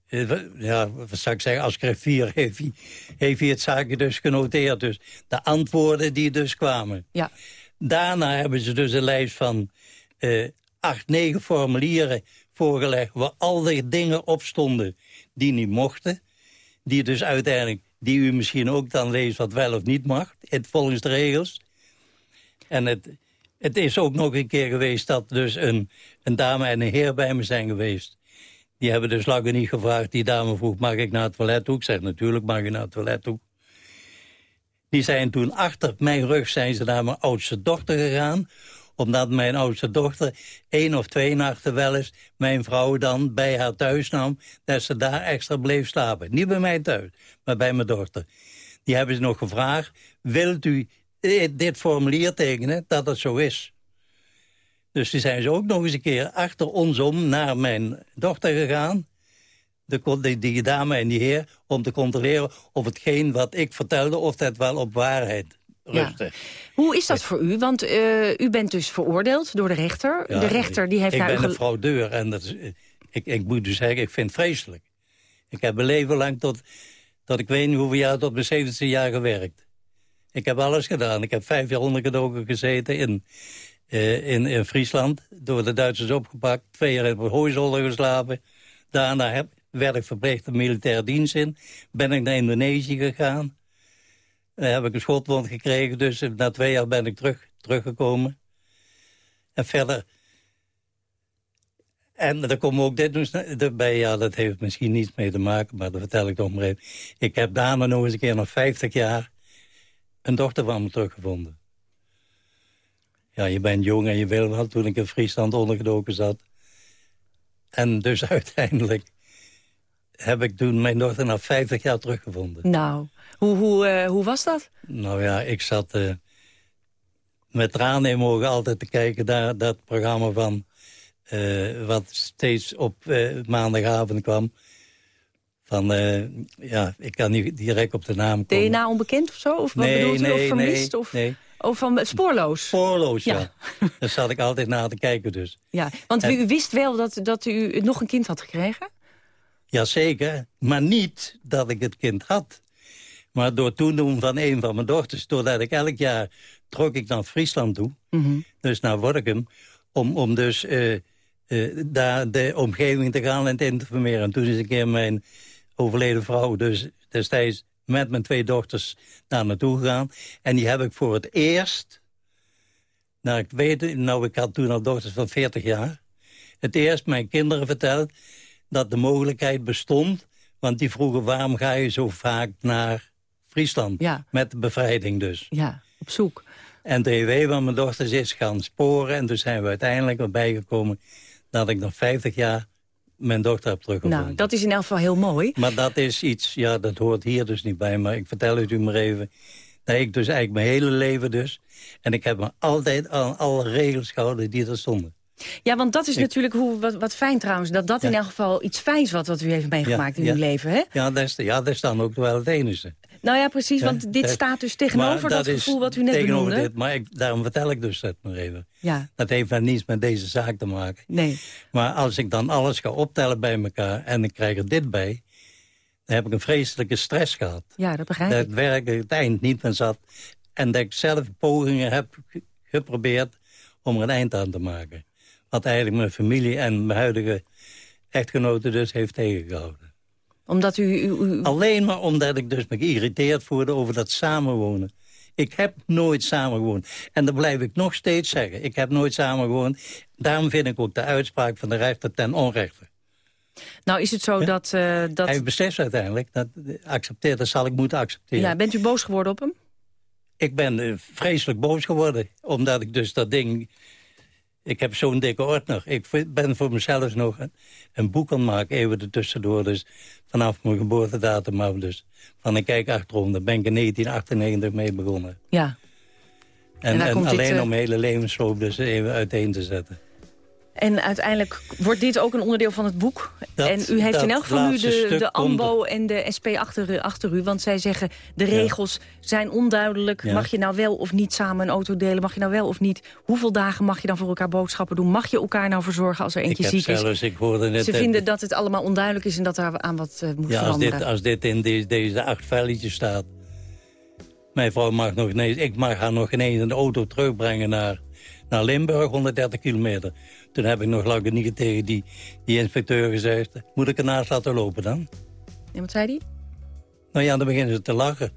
Eh, ja, wat zou ik zeggen, als griffier heeft hij, heeft hij het zaakje dus genoteerd. Dus de antwoorden die dus kwamen. Ja. Daarna hebben ze dus een lijst van uh, acht, negen formulieren voorgelegd... waar al die dingen op stonden die niet mochten. die dus uiteindelijk, die u misschien ook dan leest wat wel of niet mag, het, volgens de regels. En het, het is ook nog een keer geweest dat dus een, een dame en een heer bij me zijn geweest. Die hebben dus lang niet gevraagd. Die dame vroeg, mag ik naar het toilet toe? Ik zeg, natuurlijk mag je naar het toilet toe. Die zijn toen achter mijn rug zijn ze naar mijn oudste dochter gegaan omdat mijn oudste dochter één of twee nachten wel eens... mijn vrouw dan bij haar thuis nam... dat ze daar extra bleef slapen. Niet bij mij thuis, maar bij mijn dochter. Die hebben ze nog gevraagd... wilt u dit formulier tekenen dat het zo is? Dus die zijn ze ook nog eens een keer achter ons om... naar mijn dochter gegaan de, die dame en die heer... om te controleren of hetgeen wat ik vertelde... of dat wel op waarheid rustte. Hoe is dat voor u? Want uh, u bent dus veroordeeld door de rechter. de rechter die heeft ik. Ik ben een fraudeur en dat is, ik, ik moet dus zeggen, ik vind het vreselijk. Ik heb mijn leven lang tot, tot ik weet niet hoeveel jaar, tot mijn 17 jaar gewerkt. Ik heb alles gedaan. Ik heb vijf jaar ondergedoken gezeten in, uh, in, in Friesland. Door de Duitsers opgepakt. Twee jaar in hooizolder geslapen. Daarna heb, werd ik verplicht de militaire dienst in. Ben ik naar Indonesië gegaan. Daar heb ik een schotwond gekregen, dus na twee jaar ben ik terug, teruggekomen. En verder... En er komen ook dit dus bij, ja, dat heeft misschien niets mee te maken, maar dat vertel ik toch maar even. Ik heb daarna nog eens een keer na 50 jaar een dochter van me teruggevonden. Ja, je bent jong en je wil wel, toen ik in Friesland ondergedoken zat. En dus uiteindelijk heb ik toen mijn dochter na 50 jaar teruggevonden. Nou, hoe, hoe, uh, hoe was dat? Nou ja, ik zat uh, met tranen in mogen altijd te kijken naar dat programma van... Uh, wat steeds op maandagavond kwam. Van, ja, ik kan niet direct op de naam komen. DNA onbekend of zo? Of wat nee, bedoelt u? Nee, of vermist? Nee, of, nee. of van spoorloos? Spoorloos, ja. ja. Daar zat ik altijd naar te kijken dus. Ja, want en, u wist wel dat, dat u nog een kind had gekregen? Jazeker, maar niet dat ik het kind had. Maar door toedoen van een van mijn dochters... doordat ik elk jaar trok ik naar Friesland toe. Dus naar Workum. Om, om dus uh, uh, daar de omgeving te gaan en te informeren. En toen is een keer mijn overleden vrouw... dus destijds met mijn twee dochters daar naartoe gegaan. En die heb ik voor het eerst... Nou, ik weet, nou, ik had toen al dochters van 40 jaar. Het eerst mijn kinderen verteld dat de mogelijkheid bestond. Want die vroegen, waarom ga je zo vaak naar Friesland? Ja. Met de bevrijding dus. Ja, op zoek. En de EW van mijn dochters is gaan sporen. En toen zijn we uiteindelijk erbij gekomen dat ik nog 50 jaar mijn dochter heb teruggevonden. Nou, dat is in elk geval heel mooi. Maar dat is iets, ja, dat hoort hier dus niet bij. Maar ik vertel het u maar even. Dat ik dus eigenlijk mijn hele leven dus... En ik heb me altijd aan alle regels gehouden die er stonden. Ja, want dat is natuurlijk hoe, wat, wat fijn trouwens... dat dat in elk geval iets fijns wat, wat u heeft meegemaakt in uw leven, hè? Ja, is, ja, dat is dan ook wel het enige. Nou ja, precies, want dit staat dus tegenover dat, gevoel wat u net tegenover benoemde. Dit, maar ik, daarom vertel ik dus dat maar even. Ja. Dat heeft dan niets met deze zaak te maken. Nee. Maar als ik dan alles ga optellen bij elkaar en ik krijg er dit bij... dan heb ik een vreselijke stress gehad. Ja, dat begrijp dat ik. Dat het werk het eind niet meer zat. En dat ik zelf pogingen heb geprobeerd om er een eind aan te maken wat eigenlijk mijn familie en mijn huidige echtgenote dus heeft tegengehouden. Omdat u, u, u... Alleen maar omdat ik dus me geïrriteerd voelde over dat samenwonen. Ik heb nooit samengewoond. En dat blijf ik nog steeds zeggen. Ik heb nooit samengewoond. Daarom vind ik ook de uitspraak van de rechter ten onrechte. Nou is het zo ja? dat, uh, dat... Hij beslist uiteindelijk. Dat, accepteert, dat zal ik moeten accepteren. Ja, bent u boos geworden op hem? Ik ben uh, vreselijk boos geworden. Omdat ik dus dat ding ik heb zo'n dikke ordner. Ik ben voor mezelf nog een, een boek aan het maken, even ertussendoor. Dus vanaf mijn geboortedatum af. Dus van ik kijk achterom, daar ben ik in 1998 mee begonnen. Ja. En, en, en alleen dit, uh... om mijn hele levensloop dus even uiteen te zetten. En uiteindelijk wordt dit ook een onderdeel van het boek. Dat, en u heeft in elk geval nu de, de AMBO en de SP achter, achter u. Want zij zeggen, de regels ja. zijn onduidelijk. Ja. Mag je nou wel of niet samen een auto delen? Mag je nou wel of niet? Hoeveel dagen mag je dan voor elkaar boodschappen doen? Mag je elkaar nou verzorgen als er eentje ik ziek zelfs, is? Ik hoorde net Ze vinden dat het allemaal onduidelijk is en dat daar aan wat uh, moet ja, veranderen. Als dit, als dit in deze, deze acht velletjes staat... Mijn vrouw mag nog ineens... Ik mag haar nog ineens in de auto terugbrengen naar, naar Limburg, 130 kilometer. Toen heb ik nog lang niet tegen die, die inspecteur gezegd... moet ik ernaast laten lopen dan? En wat zei die? Nou ja, dan beginnen ze te lachen.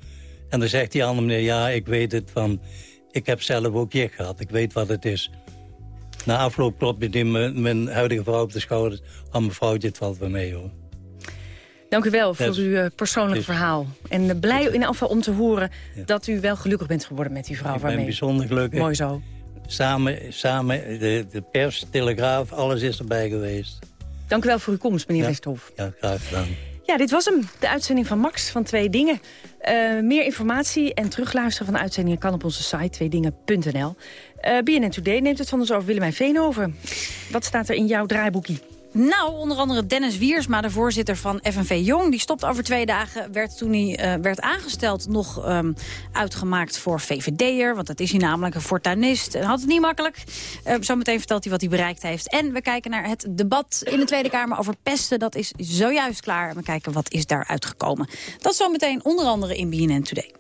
En dan zegt die andere meneer, ja, ik weet het van... Ik heb zelf ook jek gehad, ik weet wat het is. Na afloop klopt mijn, mijn huidige vrouw op de schouders. Oh, mevrouwtje, het valt wel mee, hoor. Dank u wel voor uw uh, persoonlijk verhaal. En uh, blij in geval om te horen dat u wel gelukkig bent geworden met uw vrouw. Ik waarmee... ben bijzonder gelukkig. Mooi zo. Samen, samen de, de pers, telegraaf, alles is erbij geweest. Dank u wel voor uw komst, meneer ja. Ja, graag gedaan. Ja, dit was hem. De uitzending van Max van Twee Dingen. Uh, meer informatie en terugluisteren van de uitzendingen kan op onze site tweedingen.nl. Uh, BNN Today neemt het van ons over Willemijn Veenhoven. Wat staat er in jouw draaiboekie? Nou, onder andere Dennis Wiersma, de voorzitter van FNV Jong. Die stopt over twee dagen. Werd toen hij uh, werd aangesteld nog um, uitgemaakt voor VVD'er. Want dat is hij namelijk, een. En had het niet makkelijk. Uh, zometeen vertelt hij wat hij bereikt heeft. En we kijken naar het debat in de Tweede Kamer over pesten. Dat is zojuist klaar. We kijken wat is daar uitgekomen. Dat zometeen onder andere in BNN Today.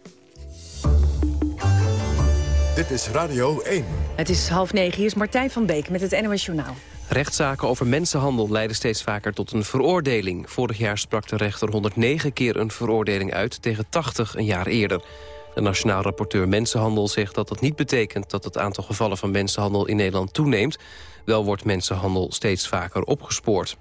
Dit is Radio 1. Het is half negen. Hier is Martijn van Beek met het NOS Journaal. Rechtszaken over mensenhandel leiden steeds vaker tot een veroordeling. Vorig jaar sprak de rechter 109 keer een veroordeling uit... tegen 80 een jaar eerder. De nationaal rapporteur Mensenhandel zegt dat dat niet betekent... dat het aantal gevallen van mensenhandel in Nederland toeneemt. Wel wordt mensenhandel steeds vaker opgespoord.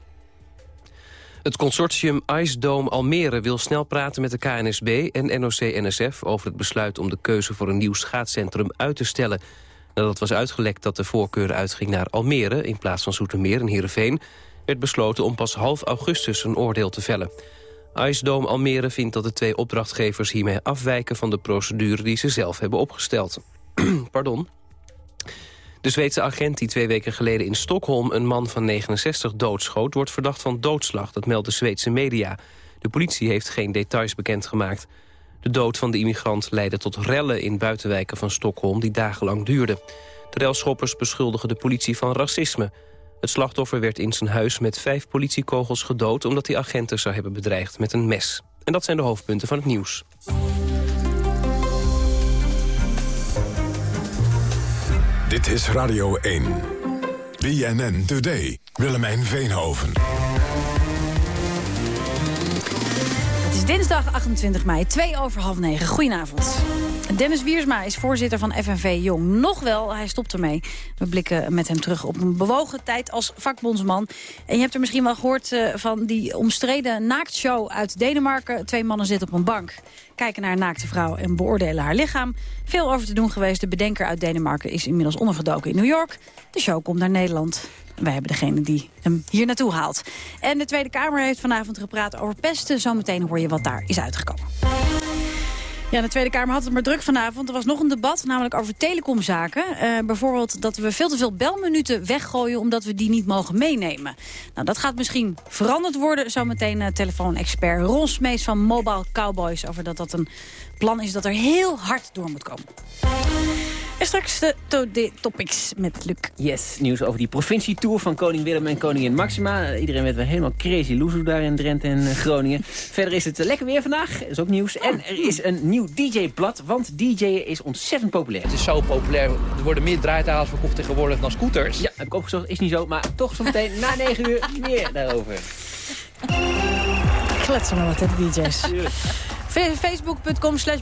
Het consortium Ice Dome Almere wil snel praten met de KNSB en NOC-NSF... over het besluit om de keuze voor een nieuw schaatscentrum uit te stellen... Nadat was uitgelekt dat de voorkeur uitging naar Almere... in plaats van Zoetermeer en Heerenveen... werd besloten om pas half augustus een oordeel te vellen. IJsdoom Almere vindt dat de twee opdrachtgevers hiermee afwijken... van de procedure die ze zelf hebben opgesteld. Pardon. De Zweedse agent die twee weken geleden in Stockholm... een man van 69 doodschoot, wordt verdacht van doodslag. Dat meldt de Zweedse media. De politie heeft geen details bekendgemaakt. De dood van de immigrant leidde tot rellen in buitenwijken van Stockholm... die dagenlang duurden. De relschoppers beschuldigen de politie van racisme. Het slachtoffer werd in zijn huis met vijf politiekogels gedood... omdat hij agenten zou hebben bedreigd met een mes. En dat zijn de hoofdpunten van het nieuws. Dit is Radio 1. BNN Today. Willemijn Veenhoven. Dinsdag 28 mei, 2 over half 9. Goedenavond. Dennis Wiersma is voorzitter van FNV Jong. Nog wel, hij stopt ermee. We blikken met hem terug op een bewogen tijd als vakbondsman. En je hebt er misschien wel gehoord uh, van die omstreden naaktshow uit Denemarken. Twee mannen zitten op een bank, kijken naar een naakte vrouw en beoordelen haar lichaam. Veel over te doen geweest. De bedenker uit Denemarken is inmiddels ondergedoken in New York. De show komt naar Nederland. Wij hebben degene die hem hier naartoe haalt. En de Tweede Kamer heeft vanavond gepraat over pesten. Zometeen hoor je wat daar is uitgekomen. Ja, de Tweede Kamer had het maar druk vanavond. Er was nog een debat, namelijk over telecomzaken. Uh, bijvoorbeeld dat we veel te veel belminuten weggooien... omdat we die niet mogen meenemen. Nou, dat gaat misschien veranderd worden. Zometeen uh, telefoonexpert Ron Smees van Mobile Cowboys... over dat dat een plan is dat er heel hard door moet komen. En straks de, to de topics met Luc. Yes, nieuws over die provincietour van koning Willem en koningin Maxima. Iedereen werd weer helemaal crazy loezoe daar in Drenthe en Groningen. Verder is het lekker weer vandaag, is ook nieuws. En er is een nieuw DJ-blad, want DJ'en is ontzettend populair. Het is zo populair, er worden meer draaitafels verkocht tegenwoordig dan scooters. Ja, heb ik opgezocht, is niet zo, maar toch zometeen na 9 uur meer daarover. Kletsen maar wat, hè, DJ's. Facebook.com slash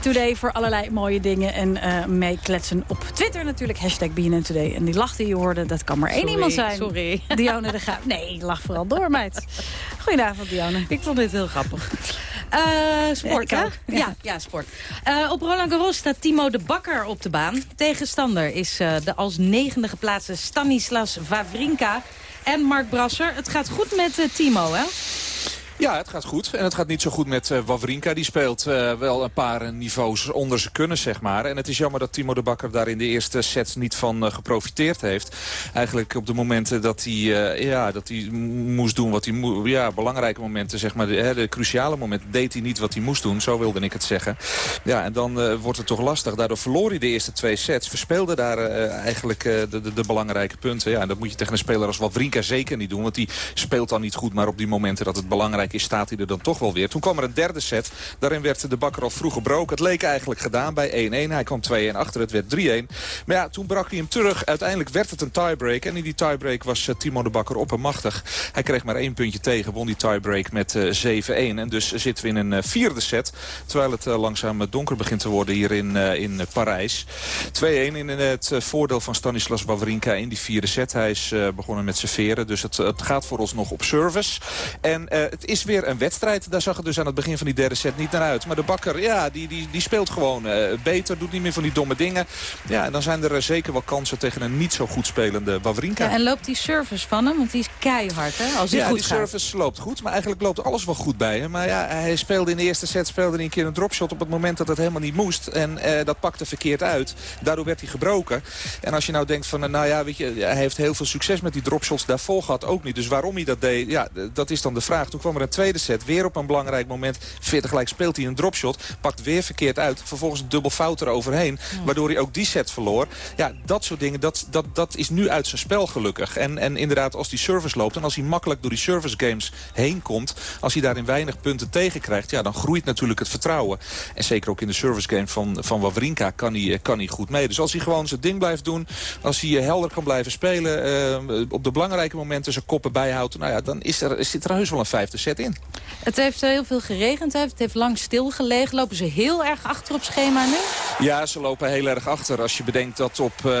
Today voor allerlei mooie dingen. En uh, meekletsen op Twitter natuurlijk. Hashtag Today. En die lach die je hoorde, dat kan maar één sorry, iemand zijn. Sorry. Dionne de Graaf. Nee, lach vooral door, meid. Goedenavond, Dionne. Ik vond dit heel grappig. Uh, sport, ja, hè? Ja, ja sport. Uh, op Roland Garros staat Timo de Bakker op de baan. Tegenstander is uh, de als negende geplaatste Stanislas Wawrinka en Mark Brasser. Het gaat goed met Timo, hè? Ja, het gaat goed. En het gaat niet zo goed met uh, Wawrinka. Die speelt uh, wel een paar niveaus onder zijn kunnen, zeg maar. En het is jammer dat Timo de Bakker daar in de eerste sets niet van geprofiteerd heeft. Eigenlijk op de momenten dat hij, ja, dat hij moest doen wat hij moest. Ja, belangrijke momenten, zeg maar. De, de, cruciale momenten deed hij niet wat hij moest doen. Zo wilde ik het zeggen. Ja, en dan wordt het toch lastig. Daardoor verloor hij de eerste twee sets. Verspeelde daar eigenlijk de, de, de, belangrijke punten. Ja, en dat moet je tegen een speler als Wawrinka zeker niet doen. Want die speelt dan niet goed. Maar op die momenten dat het belangrijk is, staat hij er dan toch wel weer. Toen kwam er een derde set. Daarin werd de bakker al vroeg gebroken. Het leek eigenlijk gedaan bij 1-1. Hij kwam 2-1 achter. Het werd 3-1. Maar ja, toen brak hij hem terug. Uiteindelijk werd het een tiebreak. En in die tiebreak was Timo de Bakker oppermachtig. Hij kreeg maar één puntje tegen. Won die tiebreak met 7-1. En dus zitten we in een vierde set. Terwijl het langzaam donker begint te worden hier in, in Parijs. 2-1 in het voordeel van Stanislas Wawrinka in die vierde set. Hij is begonnen met serveren. Dus het, het gaat voor ons nog op service. En het is weer een wedstrijd. Daar zag het dus aan het begin van die derde set niet naar uit. Maar de Bakker, ja, die, die, die speelt gewoon beter. Doet niet meer van die domme dingen. Ja, en dan zijn er zeker wel kansen tegen een niet zo goed spelende Wawrinka. Ja, en loopt die service van hem? Want die is keihard, hè? Als hij ja, goed die gaat. service loopt goed. Maar eigenlijk loopt alles wel goed bij hem. Maar ja, hij speelde in de eerste set speelde hij een keer een dropshot op het moment dat het helemaal niet moest. En eh, dat pakte verkeerd uit. Daardoor werd hij gebroken. En als je nou denkt van, nou ja, weet je, hij heeft heel veel succes met die dropshots. Daarvoor gehad ook niet. Dus waarom hij dat deed, ja, dat is dan de vraag. Toen kwam er een tweede set. Weer op een belangrijk moment. 40 gelijk speelt hij een dropshot. Pakt weer verkeerd uit. Vervolgens een dubbel fout eroverheen. Waardoor hij ook die set verloor. Ja, dat soort dingen, dat, dat, dat is nu uit zijn spel gelukkig. En, en inderdaad, als die service loopt en als hij makkelijk door die service games heen komt... als hij daarin weinig punten tegen krijgt, ja, dan groeit natuurlijk het vertrouwen. En zeker ook in de service game van, van Wawrinka kan hij, kan hij goed mee. Dus als hij gewoon zijn ding blijft doen, als hij helder kan blijven spelen... Uh, op de belangrijke momenten zijn koppen bijhoudt... nou ja, dan is er, zit er heus wel een vijfde set in. Het heeft heel veel geregend, het heeft lang stilgelegen. Lopen ze heel erg achter op schema nu? Ja, ze lopen heel erg achter. Als je bedenkt dat op uh,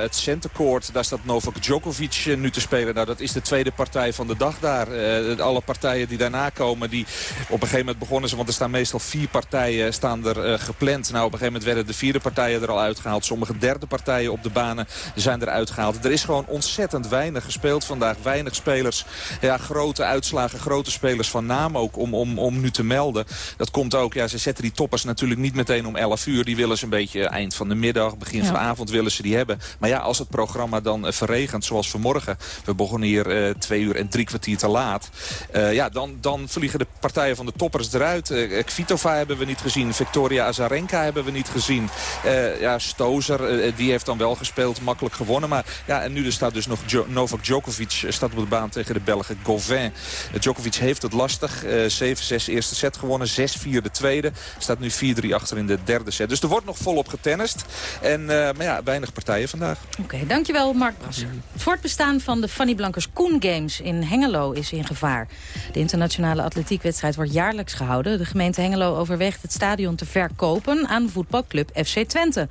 het centercourt, daar staat Novak Djokovic uh, nu te spelen. Nou, dat is de tweede partij van de dag daar. Uh, alle partijen die daarna komen, die op een gegeven moment begonnen ze... want er staan meestal vier partijen staan er gepland. Nou, op een gegeven moment werden de vierde partijen er al uitgehaald. Sommige derde partijen op de banen zijn er uitgehaald. Er is gewoon ontzettend weinig gespeeld vandaag. Weinig spelers, ja, grote uitslagen, grote spelers van naam ook om, om, om nu te melden. Dat komt ook, ja, ze zetten die toppers natuurlijk niet meteen om 11 uur. Die willen ze een beetje eind van de middag, begin van de avond willen ze die hebben. Maar ja, als het programma dan uh, verregent, zoals vanmorgen... we begonnen hier uh, twee uur en drie kwartier te laat... Uh, ja, dan, dan vliegen de partijen van de toppers eruit. Kvitova hebben we niet gezien. Victoria Azarenka hebben we niet gezien. ja, Stozer, die heeft dan wel gespeeld, makkelijk gewonnen. Maar ja, en nu er staat dus nog jo Novak Djokovic staat op de baan tegen de Belgen Gauvin. Djokovic heeft het lastig. 7-6 eerste set gewonnen, 6-4 de tweede. Staat nu 4-3 achter in de derde set. Dus er wordt nog volop getennist. En, maar ja, weinig partijen vandaag. Oké, okay, dankjewel Mark Brasser. Het voortbestaan van de Fanny Blankers Koen Games in Hengelo is in gevaar. De internationale atletiekwedstrijd wordt jaarlijks gehouden. De gemeente Hengelo overweegt het stadion te verkopen aan voetbalclub FC Twente.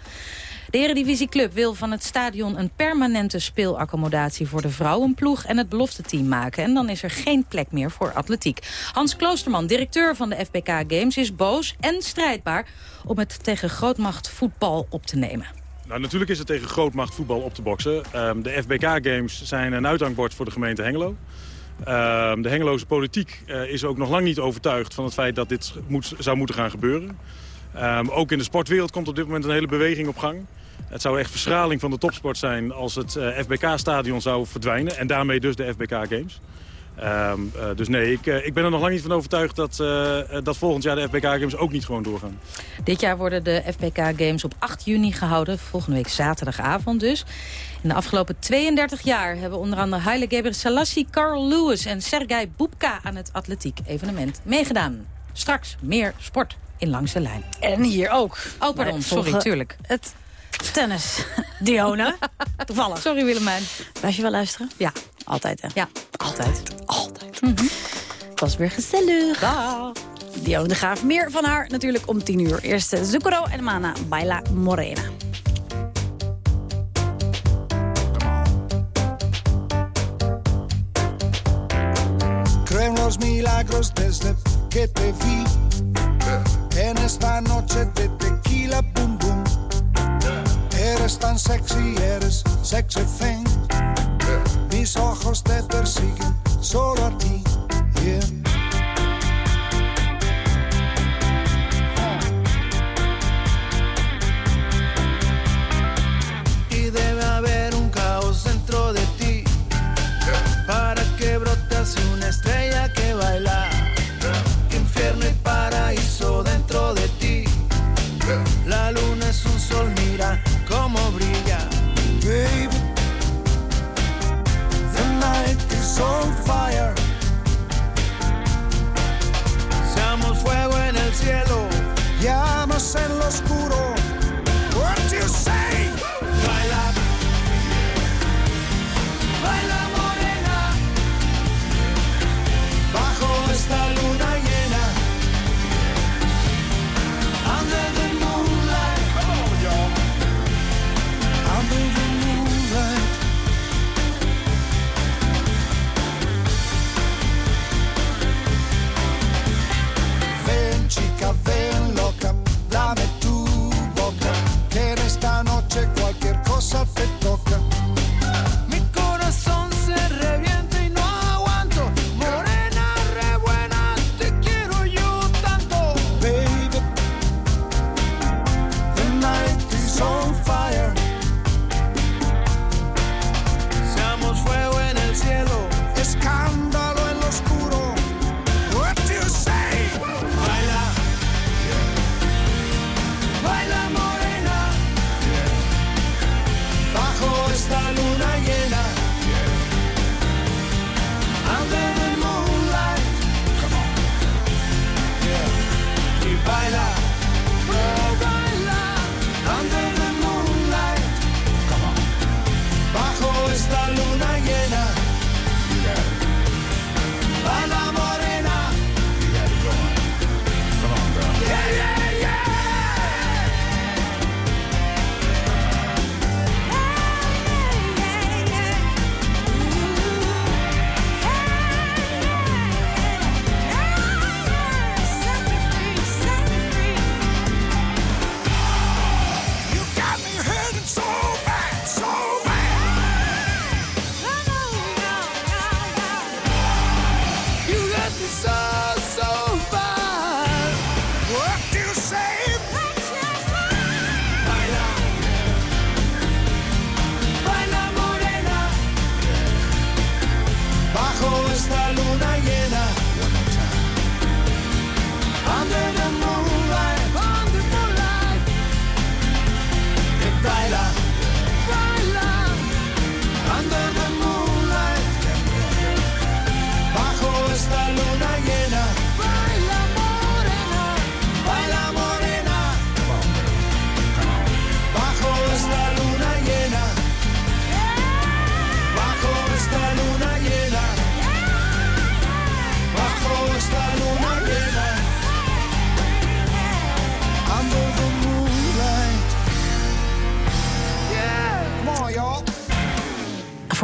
De Eredivisieclub wil van het stadion een permanente speelaccommodatie voor de vrouwenploeg en het belofte team maken. En dan is er geen plek meer voor atletiek. Hans Kloosterman, directeur van de FBK Games, is boos en strijdbaar om het tegen grootmacht voetbal op te nemen. Nou, natuurlijk is het tegen grootmacht voetbal op te boksen. Um, de FBK-games zijn een uithangbord voor de gemeente Hengelo. Um, de Hengeloze politiek uh, is ook nog lang niet overtuigd van het feit dat dit moet, zou moeten gaan gebeuren. Um, ook in de sportwereld komt op dit moment een hele beweging op gang. Het zou echt verschraling van de topsport zijn als het uh, FBK-stadion zou verdwijnen. En daarmee dus de FBK-games. Um, uh, dus nee, ik, uh, ik ben er nog lang niet van overtuigd dat, dat volgend jaar de FBK Games ook niet gewoon doorgaan. Dit jaar worden de FBK Games op 8 juni gehouden, volgende week zaterdagavond dus. In de afgelopen 32 jaar hebben onder andere Haile Gebrselassie, Carl Lewis en Sergei Boepka aan het atletiek evenement meegedaan. Straks meer sport in Langs de Lijn. En hier ook. Oh, pardon, sorry, tuurlijk. Het tennis. Dione, toevallig. Sorry Willemijn. Blijf je wel luisteren? Ja. Altijd, hè? Ja, altijd. Altijd. Mm -hmm. Het was weer gezellig. Dag. Dione de Graaf. Meer van haar natuurlijk om 10 uur. Eerst Zucchero en Mana, Baila Morena. Creo en los milagros desde que te vi. En esta noche de tequila, boom, boom. Eres tan sexy, eres sexy thing. Mis ojos te persiguen solo a ti. Yeah. Y debe haber un caos dentro de ti para que brote así una estrella que baila. Dentro de ti. La luna es un sol, mira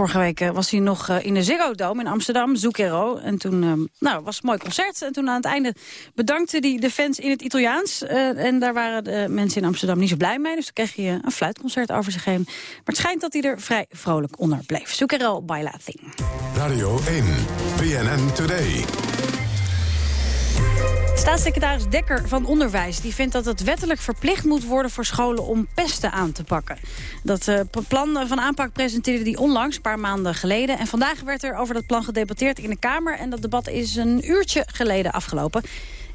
Vorige week eh, was hij nog eh, in de Ziggo Dome in Amsterdam, Zucchero. En toen eh, nou, was het mooi concert. En toen aan het einde bedankte hij de fans in het Italiaans. En daar waren de mensen in Amsterdam niet zo blij mee. Dus toen kreeg hij een fluitconcert over zich heen. Maar het schijnt dat hij er vrij vrolijk onder bleef. Zucchero, Baila Thing. Radio 1, BNN Today. Staatssecretaris Dekker van Onderwijs die vindt dat het wettelijk verplicht moet worden voor scholen om pesten aan te pakken. Dat eh, plan van aanpak presenteerde hij onlangs, een paar maanden geleden. En vandaag werd er over dat plan gedebatteerd in de Kamer. En dat debat is een uurtje geleden afgelopen.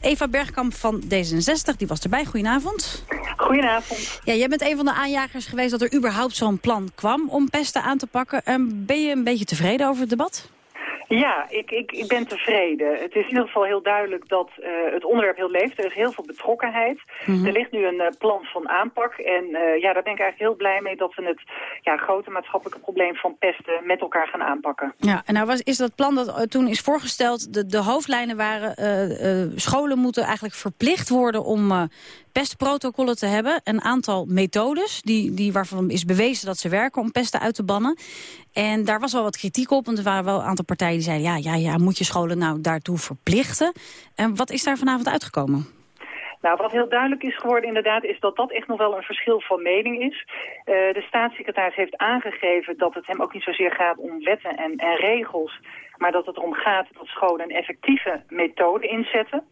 Eva Bergkamp van D66, die was erbij. Goedenavond. Goedenavond. Ja, jij bent een van de aanjagers geweest dat er überhaupt zo'n plan kwam om pesten aan te pakken. En ben je een beetje tevreden over het debat? Ja, ik, ik, ik ben tevreden. Het is in ieder geval heel duidelijk dat eh, het onderwerp heel leeft. Er is heel veel betrokkenheid. Mhm. Er ligt nu een eh, plan van aanpak. En eh, ja, daar ben ik eigenlijk heel blij mee dat we het ja, grote maatschappelijke probleem van pesten met elkaar gaan aanpakken. Ja, en nou was, is dat plan dat toen is voorgesteld... de, de hoofdlijnen waren... scholen moeten eigenlijk verplicht worden om pestprotocollen te hebben. Een aantal methodes die, die waarvan is bewezen dat ze werken om pesten uit te bannen. En daar was wel wat kritiek op, want er waren wel een aantal partijen die zeiden... ja, ja, ja, moet je scholen nou daartoe verplichten? En wat is daar vanavond uitgekomen? Nou, wat heel duidelijk is geworden inderdaad, is dat dat echt nog wel een verschil van mening is. Eh, de staatssecretaris heeft aangegeven dat het hem ook niet zozeer gaat om wetten en, en regels, maar dat het erom gaat dat scholen een effectieve methode inzetten.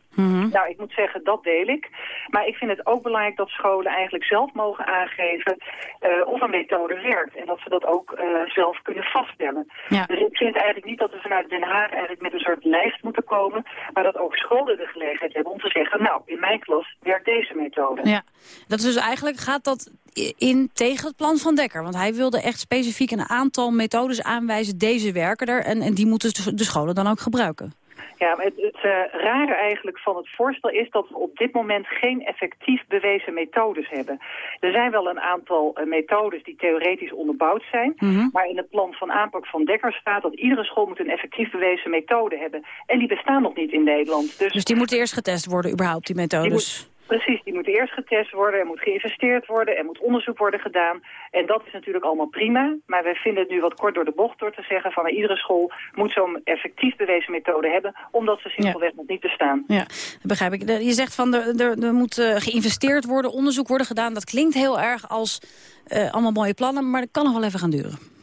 Nou, ik moet zeggen, dat deel ik. Maar ik vind het ook belangrijk dat scholen eigenlijk zelf mogen aangeven eh, of een methode werkt. En dat ze dat ook eh, zelf kunnen vaststellen. Dus ik vind eigenlijk niet dat we vanuit Den Haag eigenlijk met een soort lijst moeten komen. Maar dat ook scholen de gelegenheid hebben om te zeggen, nou, in mijn klas werkt deze methode. Ja, dat is dus eigenlijk gaat dat in tegen het plan van Dekker. Want hij wilde echt specifiek een aantal methodes aanwijzen. Deze werken er en, en die moeten de scholen dan ook gebruiken. Ja, het, het uh, rare eigenlijk van het voorstel is dat we op dit moment geen effectief bewezen methodes hebben. Er zijn wel een aantal uh, methodes die theoretisch onderbouwd zijn, mm -hmm. maar in het plan van aanpak van Dekker staat dat iedere school moet een effectief bewezen methode hebben. En die bestaan nog niet in Nederland. Dus, dus die moeten eerst getest worden überhaupt, die methodes? Precies, die moeten eerst getest worden, er moet geïnvesteerd worden, er moet onderzoek worden gedaan. En dat is natuurlijk allemaal prima, maar we vinden het nu wat kort door de bocht door te zeggen van iedere school moet zo'n effectief bewezen methode hebben, omdat ze simpelweg ja. nog niet bestaan. Ja, dat begrijp ik. Je zegt van er, er, er moet uh, geïnvesteerd worden, onderzoek worden gedaan. Dat klinkt heel erg als uh, allemaal mooie plannen, maar dat kan nog wel even gaan duren.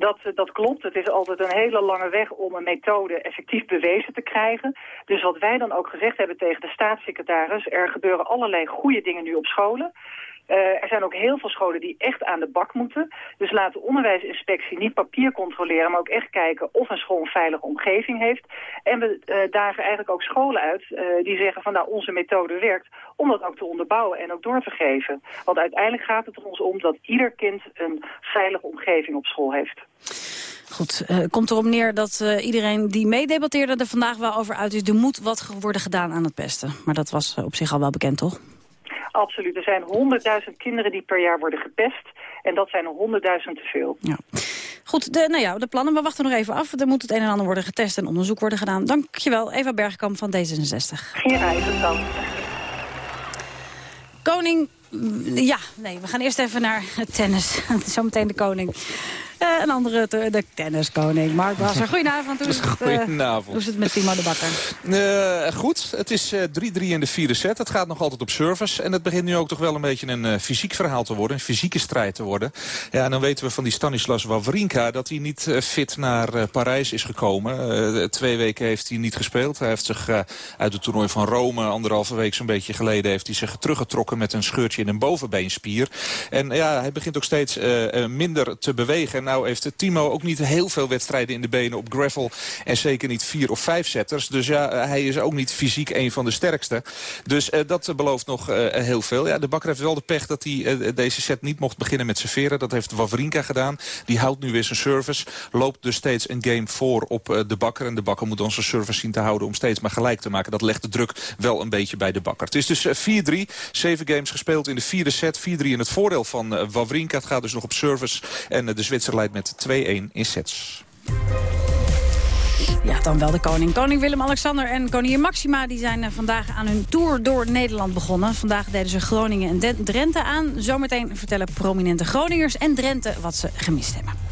Dat, dat klopt. Het is altijd een hele lange weg om een methode effectief bewezen te krijgen. Dus wat wij dan ook gezegd hebben tegen de staatssecretaris... er gebeuren allerlei goede dingen nu op scholen. Uh, er zijn ook heel veel scholen die echt aan de bak moeten. Dus laat de onderwijsinspectie niet papier controleren... maar ook echt kijken of een school een veilige omgeving heeft. En we uh, dagen eigenlijk ook scholen uit uh, die zeggen van... nou, onze methode werkt om dat ook te onderbouwen en ook door te geven. Want uiteindelijk gaat het er ons om dat ieder kind een veilige omgeving op school heeft. Goed, komt erop neer dat iedereen die meedebatteerde er vandaag wel over uit is. Er moet wat worden gedaan aan het pesten. Maar dat was op zich al wel bekend, toch? Absoluut. Er zijn 100.000 kinderen die per jaar worden gepest. En dat zijn er 100.000 te veel. Ja. Goed, de, nou ja, de plannen. We wachten nog even af. Er moet het een en ander worden getest en onderzoek worden gedaan. Dankjewel, Eva Bergkamp van D66. Geen reizen dan. Koning... Ja, nee, we gaan eerst even naar het tennis. Zometeen de koning. Uh, een andere, de tenniskoning, Mark Brasser. Goedenavond. Hoe het, Goedenavond. Hoe is het met Timo de Bakker? Uh, goed, het is 3-3 in de vierde set. Het gaat nog altijd op service. En het begint nu ook toch wel een beetje een fysiek verhaal te worden. Een fysieke strijd te worden. Ja, en dan weten we van die Stanislas Wawrinka... dat hij niet fit naar Parijs is gekomen. twee weken heeft hij niet gespeeld. Hij heeft zich uit het toernooi van Rome... anderhalve week zo'n beetje geleden... heeft hij zich teruggetrokken met een scheurtje in een bovenbeenspier. En ja, hij begint ook steeds minder te bewegen nou heeft Timo ook niet heel veel wedstrijden in de benen op gravel. En zeker niet vier of vijf setters. Dus ja, hij is ook niet fysiek een van de sterkste. Dus uh, dat belooft nog uh, heel veel. Ja, de bakker heeft wel de pech dat hij deze set niet mocht beginnen met serveren. Dat heeft Wawrinka gedaan. Die houdt nu weer zijn service. Loopt dus steeds een game voor op de bakker. En de bakker moet zijn service zien te houden om steeds maar gelijk te maken. Dat legt de druk wel een beetje bij de bakker. Het is dus 4-3. Zeven games gespeeld in de vierde set. 4-3 in het voordeel van Wawrinka. Het gaat dus nog op service. En de Zwitser met 2-1 in sets. Ja, dan wel de koning. Koning Willem-Alexander en koningin Maxima... die zijn vandaag aan hun tour door Nederland begonnen. Vandaag deden ze Groningen en Drenthe aan. Zometeen vertellen prominente Groningers en Drenthe wat ze gemist hebben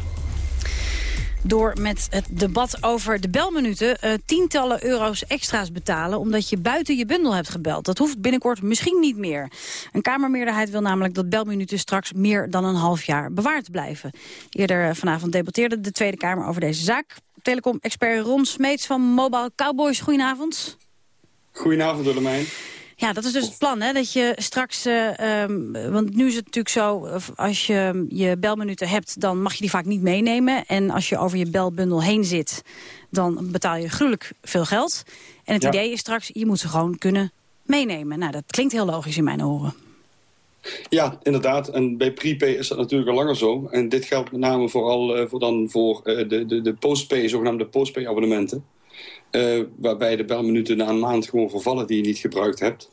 door met het debat over de belminuten... Uh, tientallen euro's extra's betalen omdat je buiten je bundel hebt gebeld. Dat hoeft binnenkort misschien niet meer. Een Kamermeerderheid wil namelijk dat belminuten straks meer dan een half jaar bewaard blijven. Eerder vanavond debatteerde de Tweede Kamer over deze zaak. Telecom-expert Ron Smeets van Mobile Cowboys, goedenavond. Goedenavond, Willemijn. Ja, dat is dus het plan, hè? Dat je straks, uh, um, want nu is het natuurlijk zo, als je je belminuten hebt, dan mag je die vaak niet meenemen. En als je over je belbundel heen zit, dan betaal je gruwelijk veel geld. En het ja. idee is straks, je moet ze gewoon kunnen meenemen. Nou, dat klinkt heel logisch in mijn oren. Ja, inderdaad. En bij prepay is dat natuurlijk al langer zo. En dit geldt met name vooral uh, voor, dan voor uh, de, de, de postpay, zogenaamde postpay abonnementen. Uh, waarbij de belminuten na een maand gewoon vervallen die je niet gebruikt hebt.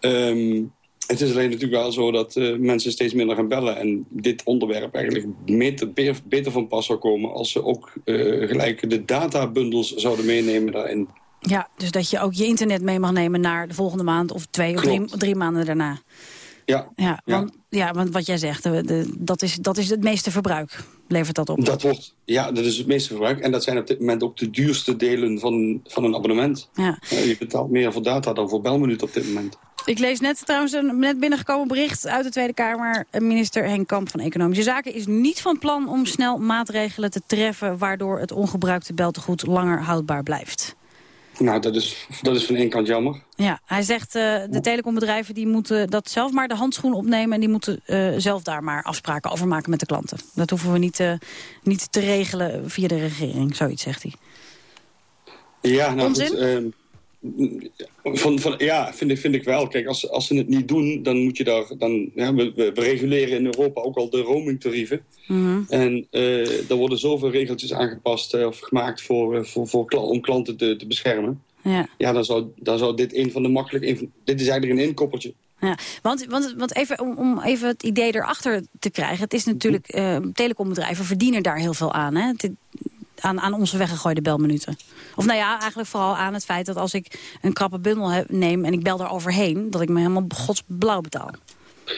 Um, het is alleen natuurlijk wel zo dat uh, mensen steeds minder gaan bellen. En dit onderwerp eigenlijk beter, beter van pas zou komen... als ze ook uh, gelijk de databundels zouden meenemen daarin. Ja, dus dat je ook je internet mee mag nemen naar de volgende maand... of twee of drie, drie, maanden daarna. Ja. Ja, want, ja. ja want wat jij zegt, de, de, dat, is, dat is het meeste verbruik. Levert dat op? Dat wordt, ja, dat is het meeste verbruik. En dat zijn op dit moment ook de duurste delen van, van een abonnement. Ja. je betaalt meer voor data dan voor belminuut op dit moment. Ik lees net trouwens een net binnengekomen bericht uit de Tweede Kamer. Minister Henk Kamp van Economische Zaken is niet van plan om snel maatregelen te treffen... waardoor het ongebruikte beltegoed langer houdbaar blijft. Nou, dat is, dat is van één kant jammer. Ja, hij zegt uh, de telecombedrijven die moeten dat zelf maar de handschoen opnemen... en die moeten uh, zelf daar maar afspraken over maken met de klanten. Dat hoeven we niet, uh, niet te regelen via de regering, zoiets zegt hij. Ja, nou Onzin? goed, ehm, van, van, ja, vind ik, vind ik wel. Kijk, als, als ze het niet doen, dan moet je daar... Dan, ja, we, we, reguleren in Europa ook al de roamingtarieven. Mm -hmm. En uh, er worden zoveel regeltjes aangepast uh, of gemaakt voor, uh, voor, voor, om klanten te, te beschermen. Ja, ja dan, zou, dan zou dit een van de makkelijke... dit is eigenlijk een inkoppertje. Ja, want, want, want even, om, om even het idee erachter te krijgen... het is natuurlijk, uh, telecombedrijven verdienen daar heel veel aan. Hè? Aan, aan onze weggegooide belminuten. Of nou ja, eigenlijk vooral aan het feit dat als ik een krappe bundel neem... en ik bel daar overheen, dat ik me helemaal godsblauw betaal.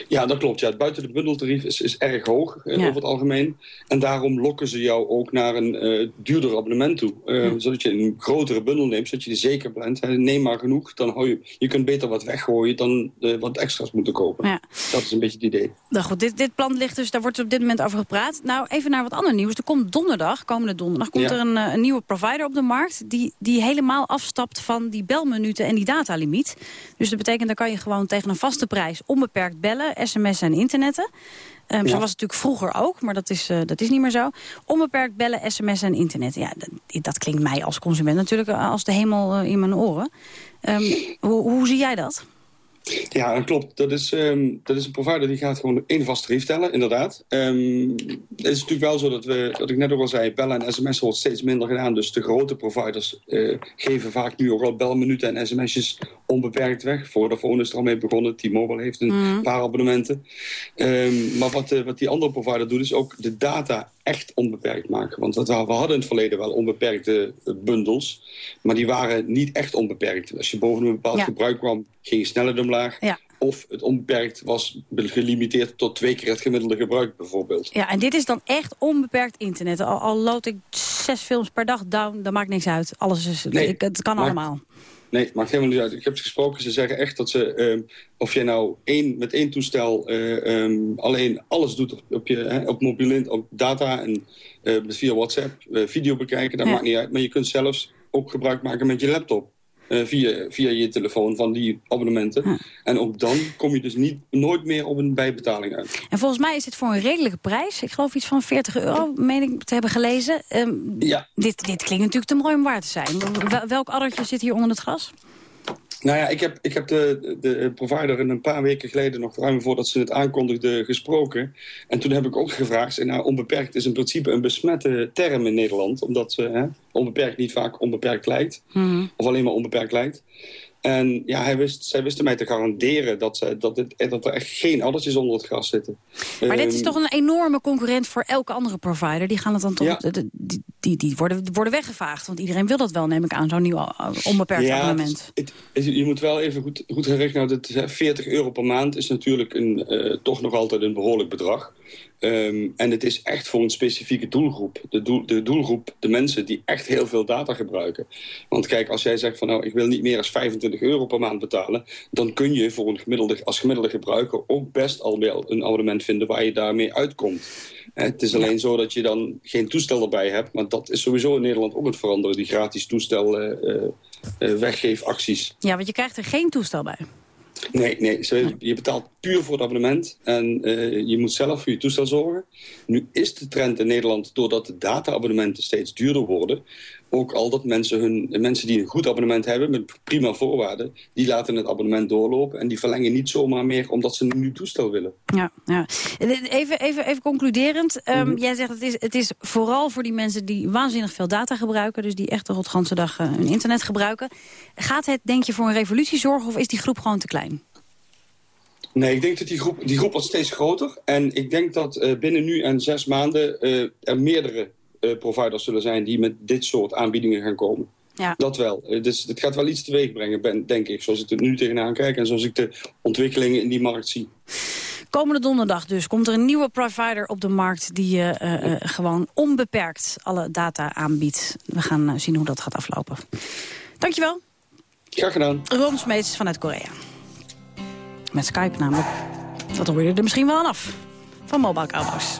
Ja, dat klopt. Ja. Het buiten de bundeltarief is, is erg hoog eh, over het algemeen. En daarom lokken ze jou ook naar een uh, duurder abonnement toe. Uh, Zodat je een grotere bundel neemt, zodat je er zeker bent. neem maar genoeg, dan hou je... Je kunt beter wat weggooien dan wat extra's moeten kopen. Ja. Dat is een beetje het idee. Nou goed, dit, dit plan ligt dus, daar wordt op dit moment over gepraat. Nou, even naar wat ander nieuws. Er komt donderdag, komende donderdag, komt er een, een, nieuwe provider op de markt... Die, die helemaal afstapt van die belminuten en die datalimiet. Dus dat betekent, dan kan je gewoon tegen een vaste prijs onbeperkt bellen sms en internetten. Um, Zo was het natuurlijk vroeger ook, maar dat is, uh, dat is niet meer zo. Onbeperkt bellen, sms en internet. Ja, dat, dat klinkt mij als consument natuurlijk eh, als de hemel uh, in mijn oren. Um, hoe, hoe zie jij dat? Ja, dat klopt. Dat is, um, dat is een provider die gaat gewoon één vast tarief tellen, inderdaad. Um, het is natuurlijk wel zo dat we, wat ik net ook al zei, bellen en sms wordt steeds minder gedaan. Dus de grote providers uh, geven vaak nu ook al belminuten en sms'jes onbeperkt weg. Vodafone is er al mee begonnen. T-Mobile heeft een mm. paar abonnementen. Um, maar wat, uh, wat die andere provider doet, is ook de data echt onbeperkt maken. Want we hadden in het verleden wel onbeperkte bundels. Maar die waren niet echt onbeperkt. Als je boven een bepaald gebruik kwam, ging je sneller omlaag. Ja. Of het onbeperkt was gelimiteerd tot twee keer het gemiddelde gebruik bijvoorbeeld. Ja, en dit is dan echt onbeperkt internet. Al, al lood ik zes films per dag down, dat maakt niks uit. Alles is, nee, het kan allemaal. Nee, het maakt helemaal niet uit. Ik heb ze gesproken, ze zeggen echt dat ze... Uh, of je nou één, met één toestel uh, um, alleen alles doet op, op je hè, op mobiel op data en uh, via WhatsApp, video bekijken, dat maakt niet uit. Maar je kunt zelfs ook gebruik maken met je laptop. Uh, via, via je telefoon van die abonnementen. En ook dan kom je dus niet, nooit meer op een bijbetaling uit. En volgens mij is dit voor een redelijke prijs. Ik geloof iets van 40 euro, meen ik te hebben gelezen. Um, ja. dit, dit klinkt natuurlijk te mooi om waar te zijn. Welk addertje zit hier onder het gras? Nou ja, ik heb, ik heb de, de provider een paar weken geleden, nog ruim voordat ze het aankondigden, gesproken. En toen heb ik ook gevraagd, nou, onbeperkt is in principe een besmette term in Nederland. Omdat hè, onbeperkt niet vaak onbeperkt lijkt. Mhm. Of alleen maar onbeperkt lijkt. En ja, hij wist, zij wisten mij te garanderen dat, dat, het, dat er echt geen addertjes onder het gras zitten. Maar dit is ehm, toch een enorme concurrent voor elke andere provider? Die gaan het dan toch, ja. die, die, die, worden, worden weggevaagd. Want iedereen wil dat wel, neem ik aan, zo'n nieuw eh, onbeperkt ja, abonnement. Het, het, je moet wel even goed, goed gaan rekenen. Nou, 40 euro per maand is natuurlijk een, uh, toch nog altijd een behoorlijk bedrag. Um, en het is echt voor een specifieke doelgroep. De, doel, de doelgroep, de mensen die echt heel veel data gebruiken. Want kijk, als jij zegt van nou, ik wil niet meer dan 25 euro per maand betalen... dan kun je voor een gemiddelde, als gemiddelde gebruiker ook best al wel een abonnement vinden waar je daarmee uitkomt. Het is alleen zo dat je dan geen toestel erbij hebt. Maar dat is sowieso in Nederland ook het veranderen. Die gratis toestel uh, uh, weggeefacties. Ja, want je krijgt er geen toestel bij. Nee, nee. Je betaalt puur voor het abonnement en uh, je moet zelf voor je toestel zorgen. Nu is de trend in Nederland, doordat de data-abonnementen steeds duurder worden ook al dat mensen, hun, mensen die een goed abonnement hebben met prima voorwaarden, die laten het abonnement doorlopen en die verlengen niet zomaar meer omdat ze een nieuw toestel willen. Ja, ja. Even, even, even concluderend. Um, Jij zegt het is, het is vooral voor die mensen die waanzinnig veel data gebruiken, dus die echt de rotganse dag uh, hun internet gebruiken. Gaat het, denk je, voor een revolutie zorgen of is die groep gewoon te klein? Nee, ik denk dat die groep, die groep wordt steeds groter. En ik denk dat uh, binnen nu en zes maanden uh, er meerdere providers zullen zijn die met dit soort aanbiedingen gaan komen. Ja. Dat wel. Uh, dus het gaat wel iets teweeg brengen, denk ik. Zoals ik er nu tegenaan kijk en zoals ik de ontwikkelingen in die markt zie. Komende donderdag dus komt er een nieuwe provider op de markt... die uh, gewoon onbeperkt alle data aanbiedt. We gaan zien hoe dat gaat aflopen. Dankjewel. Graag gedaan. Ron Smeets vanuit Korea. Met Skype namelijk. Dat hoor je er misschien wel aan af. Van Mobile Cowboys.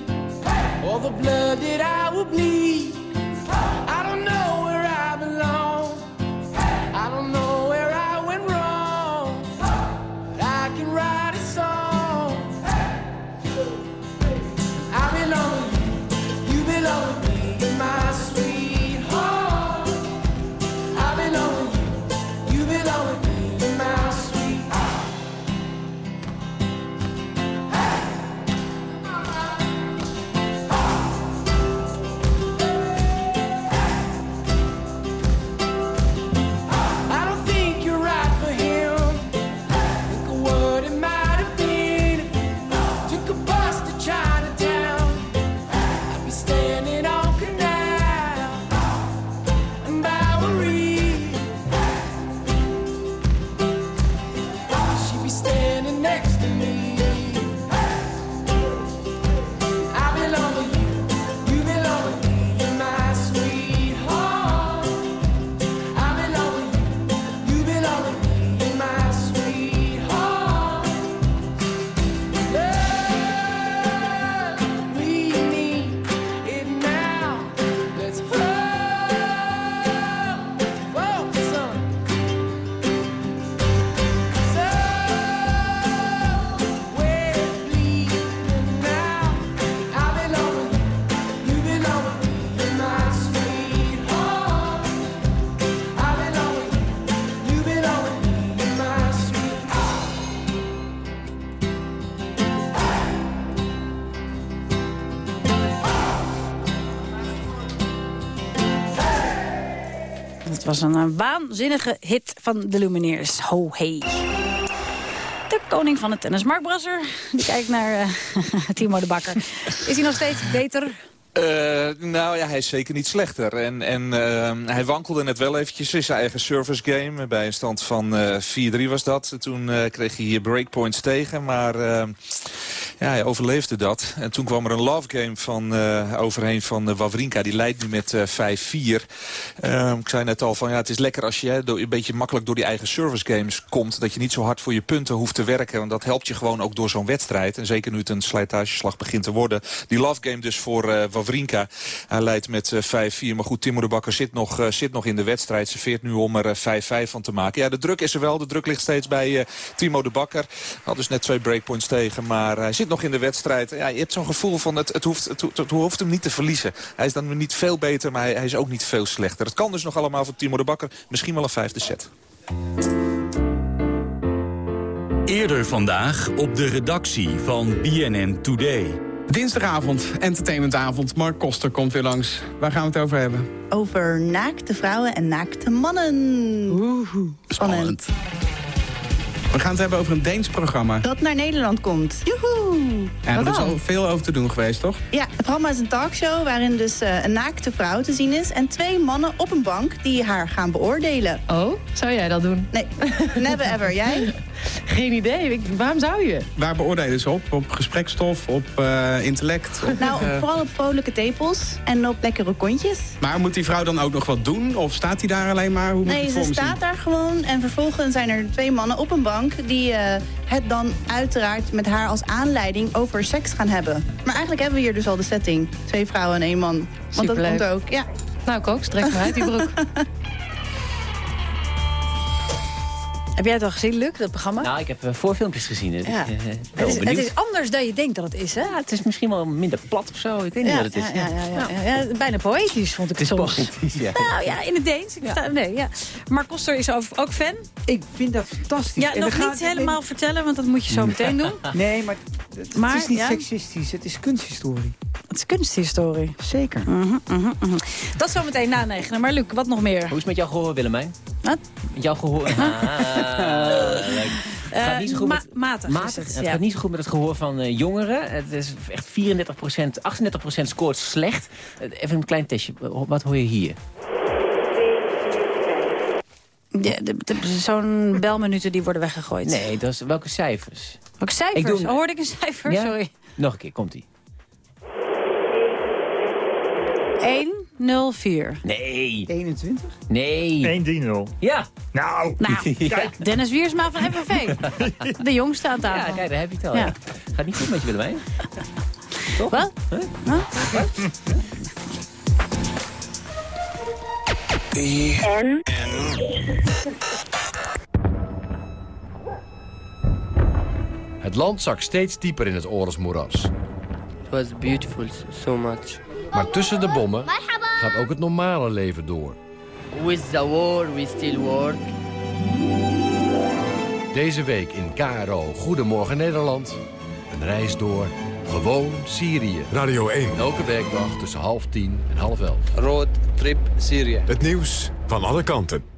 all the blood that I will bleed. Een, een waanzinnige hit van de Lumineers. Ho, hey. De koning van het tennis, Mark Brasser. Die kijkt naar uh, Timo de Bakker. Is hij nog steeds beter uh, nou ja, hij is zeker niet slechter. En, en uh, hij wankelde net wel eventjes in zijn eigen service game. Bij een stand van uh, 4-3 was dat. Toen kreeg hij breakpoints tegen. Maar ja, hij overleefde dat. En toen kwam er een love game van, overheen van Wawrinka. Die leidt nu met 5-4. Ehm, ik zei net al, van, ja, het is lekker als je een beetje makkelijk door die eigen service games komt. Dat je niet zo hard voor je punten hoeft te werken. Want dat helpt je gewoon ook door zo'n wedstrijd. En zeker nu het een slijtageslag begint te worden. Die love game dus voor Wawrinka. Hij leidt met 5-4. Eh, maar goed, Timo de Bakker zit nog, uh, zit nog in de wedstrijd. Ze veert nu om er 5-5 van te maken. Ja, de druk is er wel. De druk ligt steeds bij Timo de Bakker. Had dus net twee breakpoints tegen. Maar hij zit nog in de wedstrijd. Ja, je hebt zo'n gevoel van het, het, hoeft, het, het, hoeft hem niet te verliezen. Hij is dan niet veel beter, maar hij, hij is ook niet veel slechter. Het kan dus nog allemaal voor Timo de Bakker. Misschien wel een vijfde set. Eerder vandaag op de redactie van BNN Today. Dinsdagavond, entertainmentavond. Mark Koster komt weer langs. Waar gaan we het over hebben? Over naakte vrouwen en naakte mannen. Oeh, spannend. We gaan het hebben over een Deens programma. Dat naar Nederland komt. Joehoe! Ja, er is al veel over te doen geweest, toch? Ja, het programma is een talkshow waarin dus uh, een naakte vrouw te zien is... en twee mannen op een bank die haar gaan beoordelen. Oh, zou jij dat doen? Nee, never ever. Jij? Geen idee. waarom zou je? Waar beoordelen ze op? Op gesprekstof? Op uh, intellect? Op, nou, uh... vooral op vrolijke tepels en op lekkere kontjes. Maar moet die vrouw dan ook nog wat doen? Of staat hij daar alleen maar? Hoe nee, ze staat daar gewoon en vervolgens zijn er twee mannen op een bank... die uh, het dan uiteraard met haar als aanleiding over seks gaan hebben. Maar eigenlijk hebben we hier dus al de setting. Twee vrouwen en één man. Want Superleuk. dat komt ook, ja. Nou, ik ook. Strek me uit die broek. Heb jij het al gezien, Luc, dat programma? Nou, ik heb uh, voorfilmpjes gezien. Dus ja. ik, uh, het, is, het, is, anders dan je denkt dat het is, hè? Ja, het is misschien wel minder plat of zo. Ik weet niet wat het is. Ja, ja, ja, ja, bijna poëtisch vond ik het, het soms. Poëtisch, ja. Nou ja, in het Deens. Ik sta, nee, ja. Mark Koster is ook fan. Ik vind dat fantastisch. Ja, en nog niet helemaal vertellen, want dat moet je zo meteen doen. Nee, maar het, maar, is niet seksistisch. Het is kunsthistorie. Het is kunsthistorie. Zeker. Uh -huh, uh -huh, uh -huh. Dat zometeen na negenen. Maar Luc, wat nog meer? Hoe is het met jouw gehoor, Willemijn? Wat? Met jouw gehoor? Het gaat niet zo goed ma met, matig, matig. het, het ja. gaat niet zo goed met het gehoor van uh, jongeren. Het is echt 34% 38% scoort slecht. Even een klein testje. Wat hoor je hier? Ja, Zo'n belminuten die worden weggegooid. Nee, dat is, welke cijfers? Welke cijfers? Ik doe... Hoorde ik een cijfer? Ja? Sorry. Nog een keer, komt-ie. 104. Nee. 21? Nee. 1-3-0. Ja. Nou, nou kijk. Dennis Wiersma van FNV. De jongste aan tafel. Ja, kijk, daar heb je het al. Ja. Ja. Gaat niet goed met je, Willemijn. Toch? Wat? Huh? Huh? En? Het land zak steeds dieper in het oorlogsmoeras. It was beautiful, so much. Maar tussen de bommen gaat ook het normale leven door. With the war, we still work. Deze week in KRO Goedemorgen Nederland. Een reis door gewoon Syrië. Radio 1. Elke werkdag tussen half tien en half elf. Road trip Syrië. Het nieuws van alle kanten.